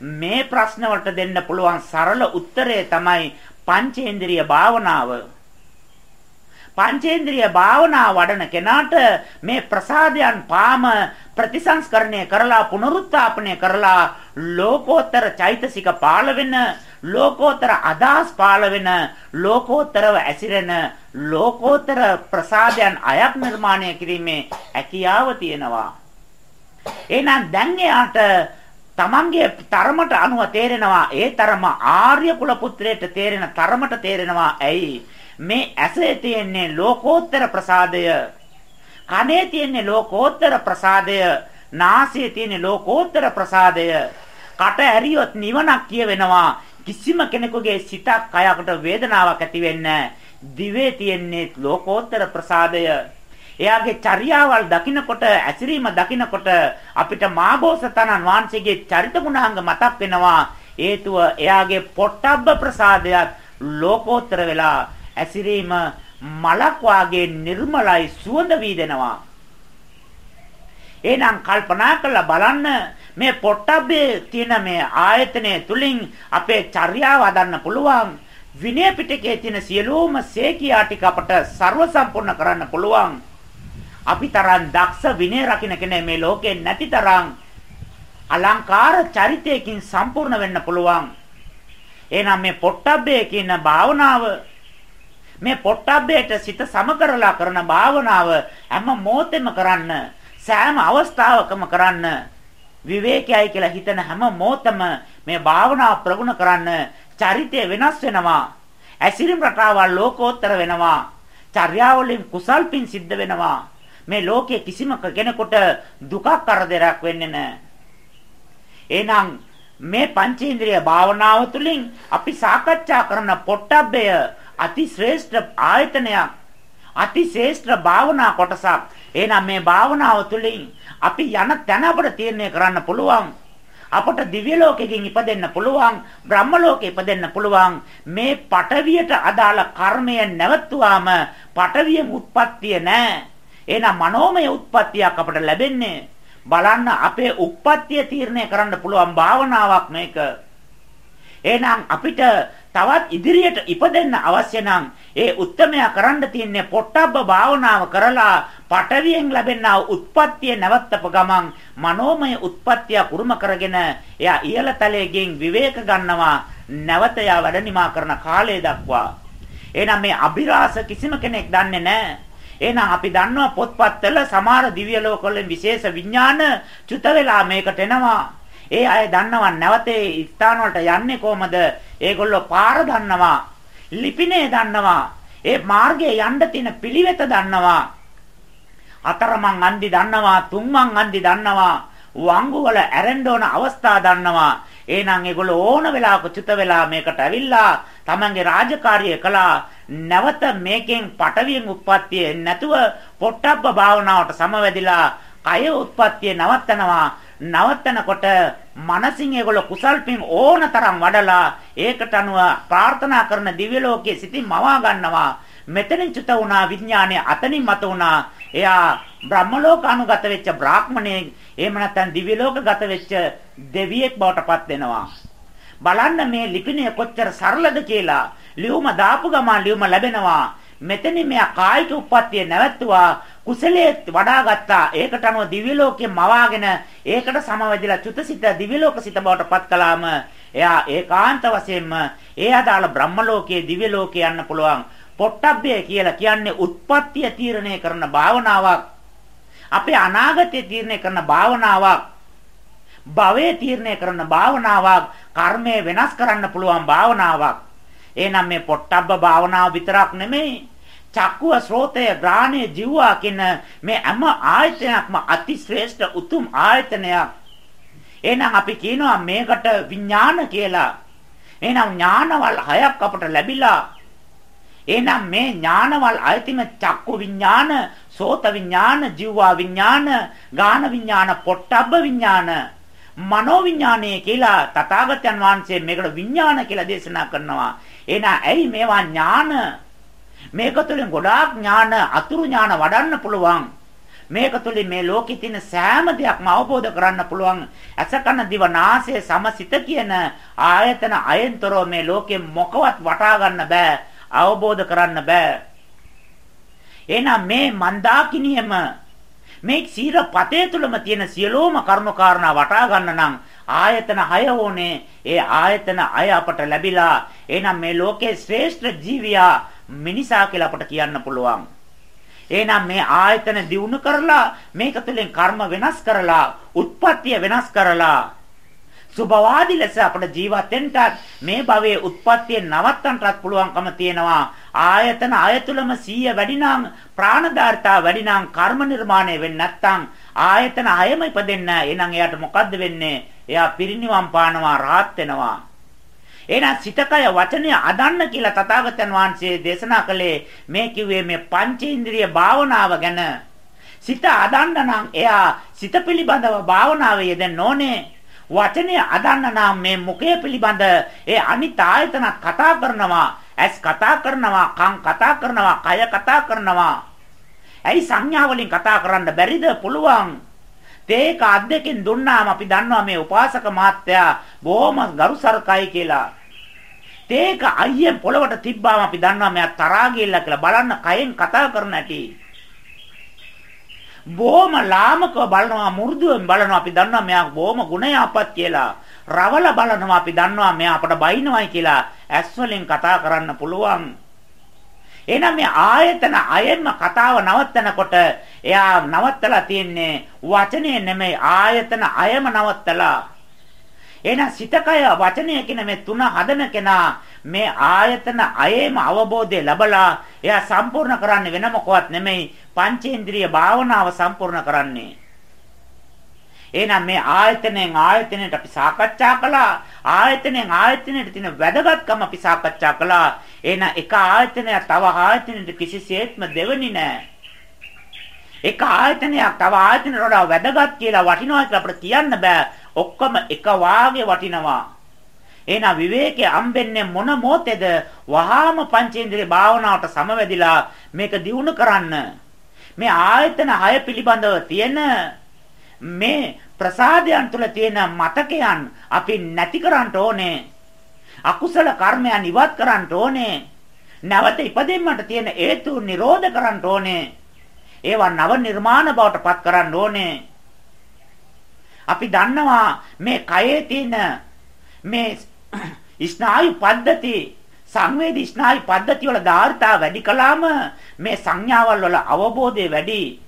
A: මේ ප්‍රශ්න වලට දෙන්න පුළුවන් සරල උත්තරය තමයි පංචේන්ද්‍රිය භාවනාව. පංචේන්ද්‍රිය භාවනාව වඩන කෙනාට මේ ප්‍රසාදයන් පාම ප්‍රතිසංස්කරණය කරලා පුනරුත්ථාපනය කරලා ලෝකෝත්තර චෛතසික පාළ වෙන ලෝකෝත්තර අදහස් පාළ වෙන ලෝකෝත්තරව ඇසිරෙන ලෝකෝත්තර ප්‍රසාදයන් අයක් නිර්මාණය කිරීමේ හැකියාව තියෙනවා. එහෙනම් දැන් එයාට තමන්ගේ තරමට අනුව තේරෙනවා ඒ තරම ආර්ය කුල පුත්‍රයට තේරෙන තරමට තේරෙනවා ඇයි මේ ඇසේ තියෙන්නේ ලෝකෝත්තර ප්‍රසාදය කනේ තියෙන්නේ ලෝකෝත්තර ප්‍රසාදය නාසයේ තියෙන්නේ ලෝකෝත්තර ප්‍රසාදය කට ඇරියොත් නිවනක් කියවෙනවා කිසිම කෙනෙකුගේ සිතක් කයකට වේදනාවක් ඇති වෙන්නේ දිවේ තියෙන්නේ ලෝකෝත්තර ප්‍රසාදය. එයාගේ චර්යාවල් දකිනකොට ඇසිරීම දකිනකොට අපිට මාබෝසතනන් වහන්සේගේ චරිත ගුණාංග මතක් වෙනවා. හේතුව එයාගේ පොට්ටබ්බ ප්‍රසාදයක් ලෝකෝත්තර වෙලා ඇසිරීම මලක් වාගේ නිර්මලයි සුවඳ වී දෙනවා. එහෙනම් කල්පනා කරලා බලන්න මේ පොට්ටබ්බේ තියෙන මේ ආයතනය තුලින් අපේ චර්යාව හදන්න පුළුවන් විනය පිටකයේ තියෙන සියලුම සේකියා ටික අපට ਸਰව සම්පූර්ණ කරන්න පුළුවන් අපි තරම් දක්ෂ විනය රකින්න කෙනෙක් මේ ලෝකේ නැති තරම් අලංකාර චරිතයකින් සම්පූර්ණ වෙන්න පුළුවන්. එහෙනම් මේ පොට්ටබ්බේ කියන භාවනාව මේ පොට්ටබ්බේට සිත සම කරලා කරන භාවනාව හැම මොහොතෙම කරන්න සෑම අවස්ථාවකම කරන්න විවේකයයි කියලා හිතන හැම මොහොතම මේ භාවනාව ප්‍රගුණ කරන්න චරිතය වෙනස් වෙනවා ඇසිරිම් රටාවල් ලෝකෝත්තර වෙනවා චර්යාවලින් කුසල් පින් සිද්ධ වෙනවා මේ ලෝකයේ කිසිම කෙනෙකුට දුකක් කරදරයක් වෙන්නේ නැහැ. එහෙනම් මේ පංචේන්ද්‍රිය භාවනාව තුළින් අපි සාකච්ඡා කරන පොට්ටබ්බය අති ශ්‍රේෂ්ඨ ආයතනයක්. අති ශ්‍රේෂ්ඨ භාවනා කොටසක්. එහෙනම් මේ භාවනාව තුළින් අපි යන තැන අපට තීරණය කරන්න පුළුවන්. අපට දිව්‍ය ලෝකෙකින් ඉපදෙන්න පුළුවන් බ්‍රහ්ම ලෝකෙ ඉපදෙන්න පුළුවන් මේ පටවියට අදාළ කර්මය නැවතුවාම පටවියෙන් උත්පත්තිය නැහැ එහෙනම් මනෝමය උත්පත්තියක් අපට ලැබෙන්නේ බලන්න අපේ උත්පත්තිය තීරණය කරන්න පුළුවන් භාවනාවක් මේක. එහෙනම් අපිට තවත් ඉදිරියට ඉපදෙන්න අවශ්‍ය නම් ඒ උත්තරමයා කරන්න තියෙන්නේ පොට්ටබ්බ භාවනාව කරලා පටවියෙන් ලැබෙනා උත්පත්තිය නැවත්තප ගමන් මනෝමය උත්පත්තිය කුරුම කරගෙන එයා ඉහළ තලයෙන් විවේක ගන්නවා නැවත යා වැඩ නිමා කරන කාලය දක්වා එහෙනම් මේ අභිරහස කිසිම කෙනෙක් දන්නේ නැහැ එහෙනම් අපි දන්නවා පොත්පත්වල සමහර දිව්‍ය ලෝකවල විශේෂ විඥාන චුත වෙලා මේකට එනවා. ඒ අය දන්නවා නැවතේ ස්ථාන වලට යන්නේ කොහමද? ඒගොල්ලෝ පාර දන්නවා. ලිපිනේ දන්නවා. ඒ මාර්ගයේ යන්න තියෙන පිළිවෙත දන්නවා. අතරමං අන්දි දන්නවා, තුන්මං අන්දි දන්නවා. වංගු වල ඇරෙන්න ඕන අවස්ථා දන්නවා. එහෙනම් ඒගොල්ලෝ ඕන වෙලාවක චුත වෙලා මේකට ඇවිල්ලා තමන්ගේ රාජකාරිය කළා නැවත මේකෙන් පටවියෙන් උත්පත්තිය නැතුව පොට්ටබ්බ භාවනාවට සමවැදිලා කය උත්පත්තිය නවත්තනවා නවත්තනකොට මනසින් ඒගොල්ලෝ කුසල් පින් ඕනතරම් වඩලා ඒකට අනුව ප්‍රාර්ථනා කරන දිව්‍ය ලෝකයේ සිටින් මවා ගන්නවා. මෙතනින් චුත වුණා විඥානය අතනින් මත වුණා. එයා බ්‍රහ්ම ලෝක අනුගත වෙච්ච බ්‍රාහ්මණයෙක් එහෙම නැත්නම් දිව්‍ය ලෝක ගත වෙච්ච දෙවියෙක් බවට පත් වෙනවා. බලන්න මේ ලිපිණය කොච්චර සරලද කියලා ලියුම දාපු ගමන් ලියුම ලැබෙනවා. මෙතනින් මෙයා කායික උප්පත්තිය නැවැත්තුවා කුසලයේ වඩා ගත්තා. ඒකට අනුව දිව්‍ය ලෝකෙ මවාගෙන ඒකට සමවැදිලා චුතසිත දිව්‍ය ලෝක සිත බවට පත් කළාම එයා ඒකාන්ත වශයෙන්ම ඒ අදාළ බ්‍රහ්ම ලෝකයේ දිව්‍ය ලෝකේ යන්න පුළුවන්. පොට්ටබ්බය කියලා කියන්නේ උත්පත්තිය තීරණය කරන භාවනාවක්. අපේ අනාගතය තීරණය කරන භාවනාවක්. භවය තීරණය කරන භාවනාවක්. කර්මය වෙනස් කරන්න පුළුවන් භාවනාවක්. එහෙනම් මේ පොට්ටබ්බ භාවනාව විතරක් නෙමෙයි චක්කුව ශ්‍රෝතය ග්‍රාණය ජීවා කියන මේ හැම ආයතනයක්ම අති ශ්‍රේෂ්ඨ උතුම් ආයතනයක්. එහෙනම් අපි කියනවා මේකට විඥාන කියලා. එහෙනම් ඥානවල් හයක් අපට ලැබිලා. එහෙනම් මේ ඥානවල් අයිතිම චක්කු විඥාන, සෝත විඥාන, ජීවා විඥාන, ගාන විඥාන, පොට්ටබ්බ විඥාන මනෝ විඥානය කියලා තථාගතයන් වහන්සේ මේකට විඥාන කියලා දේශනා කරනවා. එහෙනම් ඇයි මේවා ඥාන? මේක තුළින් ගොඩාක් ඥාන, අතුරු ඥාන වඩන්න පුළුවන්. මේක තුළින් මේ ලෝකෙ තියෙන සෑම දෙයක්ම අවබෝධ කරන්න පුළුවන්. අසකන දිව නාසය සමසිත කියන ආයතන අයෙන්තරෝ මේ ලෝකෙ මොකවත් වටා ගන්න බෑ. අවබෝධ කරන්න බෑ. එහෙනම් මේ මන්දාකිනියම මේ සීල පතේ තුලම තියෙන සියලුම කර්ම කාරණා වටා ගන්න නම් ආයතන 6 ඕනේ. ඒ ආයතන 6 අපට ලැබිලා එහෙනම් මේ ලෝකේ ශ්‍රේෂ්ඨ ජීවියා මිනිසා කියලා අපට කියන්න පුළුවන්. එහෙනම් මේ ආයතන දිනු කරලා මේක තුළින් කර්ම වෙනස් කරලා උත්පත්තිය වෙනස් කරලා සුභවාදී ලෙස අපට ජීවත් වෙන්නත් මේ භවයේ උත්පත්තිය නවත්තන්නත් පුළුවන්කම තියෙනවා ආයතන අයතුලම 100 වැඩි නම් ප්‍රාණධාර්තා වැඩි නම් කර්ම නිර්මාණය වෙන්නේ නැත්නම් ආයතන අයම ඉපදෙන්න එහෙනම් එයාට මොකද්ද වෙන්නේ එයා පිරිනිවන් පානවා රාහත් වෙනවා. එහෙනම් සිතකය වචනය අදන්න කියලා තථාගතයන් වහන්සේ දේශනා කළේ මේ කිව්වේ මේ පංචේන්ද්‍රිය භාවනාව ගැන. සිත අදන්න නම් එයා සිත පිළිබඳව භාවනාවේ යෙදෙන්න ඕනේ. වචනය අදන්න නම් මේ මුඛය පිළිබඳ ඒ අනිත් ආයතනත් කතා කරනවා. ඇස් කතා කරනවා කන් කතා කරනවා කය කතා කරනවා. ඇයි සංඥා වලින් කතා කරන්න බැරිද පුළුවන්? තේක අද්දකින් දුන්නාම අපි දන්නවා මේ උපාසක මහත්තයා බොහොම ගරුසරකයි කියලා. තේක අයියෙන් පොළවට තිබ්බාම අපි දන්නවා මෙයා තරහා ගිල්ලා කියලා බලන්න කයෙන් කතා කරන හැටි බොහොම ලාමකව බලනවා මු르දුවෙන් බලනවා. අපි දන්නවා මෙයා බොහොම ගුණයාපත් කියලා. රවල බලනවා. අපි දන්නවා මෙයා අපට බයිනවයි කියලා. ඇස් වලින් කතා කරන්න පුළුවන්. එහෙනම් මේ ආයතන අයෙන්ම කතාව නවත්තනකොට එයා නවත්තලා තියන්නේ වචනේ නෙමෙයි ආයතන අයම නවත්තලා එහෙනම් සිතකය වචනය කියන මේ තුන හදන කෙනා මේ ආයතන අයේම අවබෝධය ලැබලා එයා සම්පූර්ණ කරන්නේ වෙන මොකවත් නෙමෙයි පංචේන්ද්‍රිය භාවනාව සම්පූර්ණ කරන්නේ. එහෙනම් මේ ආයතනෙන් ආයතනයට අපි සාකච්ඡා කළා. ආයතනෙන් ආයතනයට තියෙන වැදගත්කම අපි සාකච්ඡා කළා. එහෙනම් එක ආයතනයක් තව ආයතනයකට කිසිසේත්ම දෙවෙනි නෑ. එක ආයතනයක් තව ආයතනයකට වඩා වැදගත් කියලා වටිනවා කියලා අපිට කියන්න බෑ. ඔක්කොම එක වාගේ වටිනවා. එහෙනම් විවේකයේ අම්බෙන්නේ මොන මොහොතේද වහාම පංචේන්ද්‍රිය භාවනාවට සමවැදිලා මේක දියුණු කරන්න මේ ආයතන 6 පිළිබඳව තියෙන මේ ප්‍රසාදයන් තුල තියෙන මතකයන් අපි නැති කරන්න ඕනේ. අකුසල කර්මයන් ඉවත් කරන්න ඕනේ. නැවත ඉපදෙන්නට තියෙන හේතු නිරෝධ කරන්න ඕනේ. ඒවා නව නිර්මාණ බවට පත් කරන්න ඕනේ. අපි දන්නවා මේ කයේ තියෙන මේ ස්නායු පද්ධති සංවේදී ස්නායු පද්ධති වල ධාර්තා වැඩි කළාම මේ සංඥාවල් වල අවබෝධය වැඩි.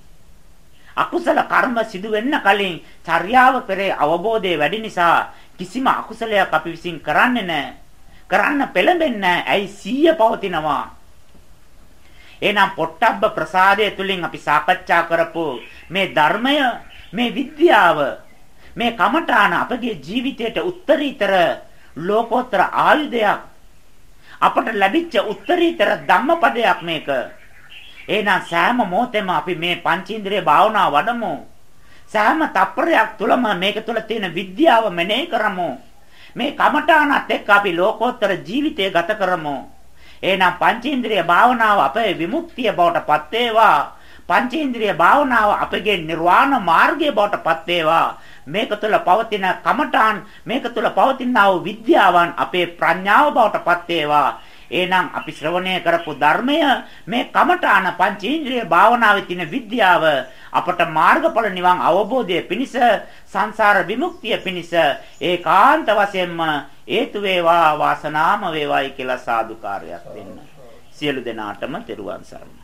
A: අකුසල කර්ම සිදු වෙන්න කලින් චර්යාව පෙරේ අවබෝධය වැඩි නිසා කිසිම අකුසලයක් අපි විසින් කරන්නේ නැහැ කරන්න පෙළඹෙන්නේ ඇයි සීය පවතිනවා? එහෙනම් පොට්ටබ්බ ප්‍රසාදය තුලින් අපි සාකච්ඡා කරපු මේ ධර්මය මේ විද්‍යාව මේ කමඨාන අපගේ ජීවිතයට උත්තරීතර ලෝකෝත්තර ආයුධයක්. අපට ලැබිච්ච උත්තරීතර ධම්මපදයක් මේක. එහෙනම් සෑම මොහොතෙම අපි මේ පංචේන්ද්‍රිය භාවනාව වඩමු. සෑම තප්පරයක් තුලම මේක තුල තියෙන විද්‍යාව මෙනෙහි කරමු. මේ කමඨානත් එක්ක අපි ලෝකෝත්තර ජීවිතය ගත කරමු. එහෙනම් පංචේන්ද්‍රිය භාවනාව අපේ විමුක්තිය බවට පත් වේවා. පංචේන්ද්‍රිය භාවනාව අපගේ නිර්වාණ මාර්ගය බවට පත් වේවා. මේක තුළ පවතින කමඨාන් මේක තුළ පවතිනා වූ විද්‍යාවන් අපේ ප්‍රඥාව බවට පත් වේවා. එහෙනම් අපි ශ්‍රවණය කරපු ධර්මය මේ කමඨාන පංචේන්ද්‍රිය භාවනාවේ තියෙන විද්‍යාව අපට මාර්ගඵල නිවන් අවබෝධය පිණිස සංසාර විමුක්තිය පිණිස ඒකාන්ත වශයෙන්ම හේතු වේවා වාසනාම වේවායි කියලා සාදුකාරයක් දෙන්න. සියලු දෙනාටම තෙරුවන් සරණයි.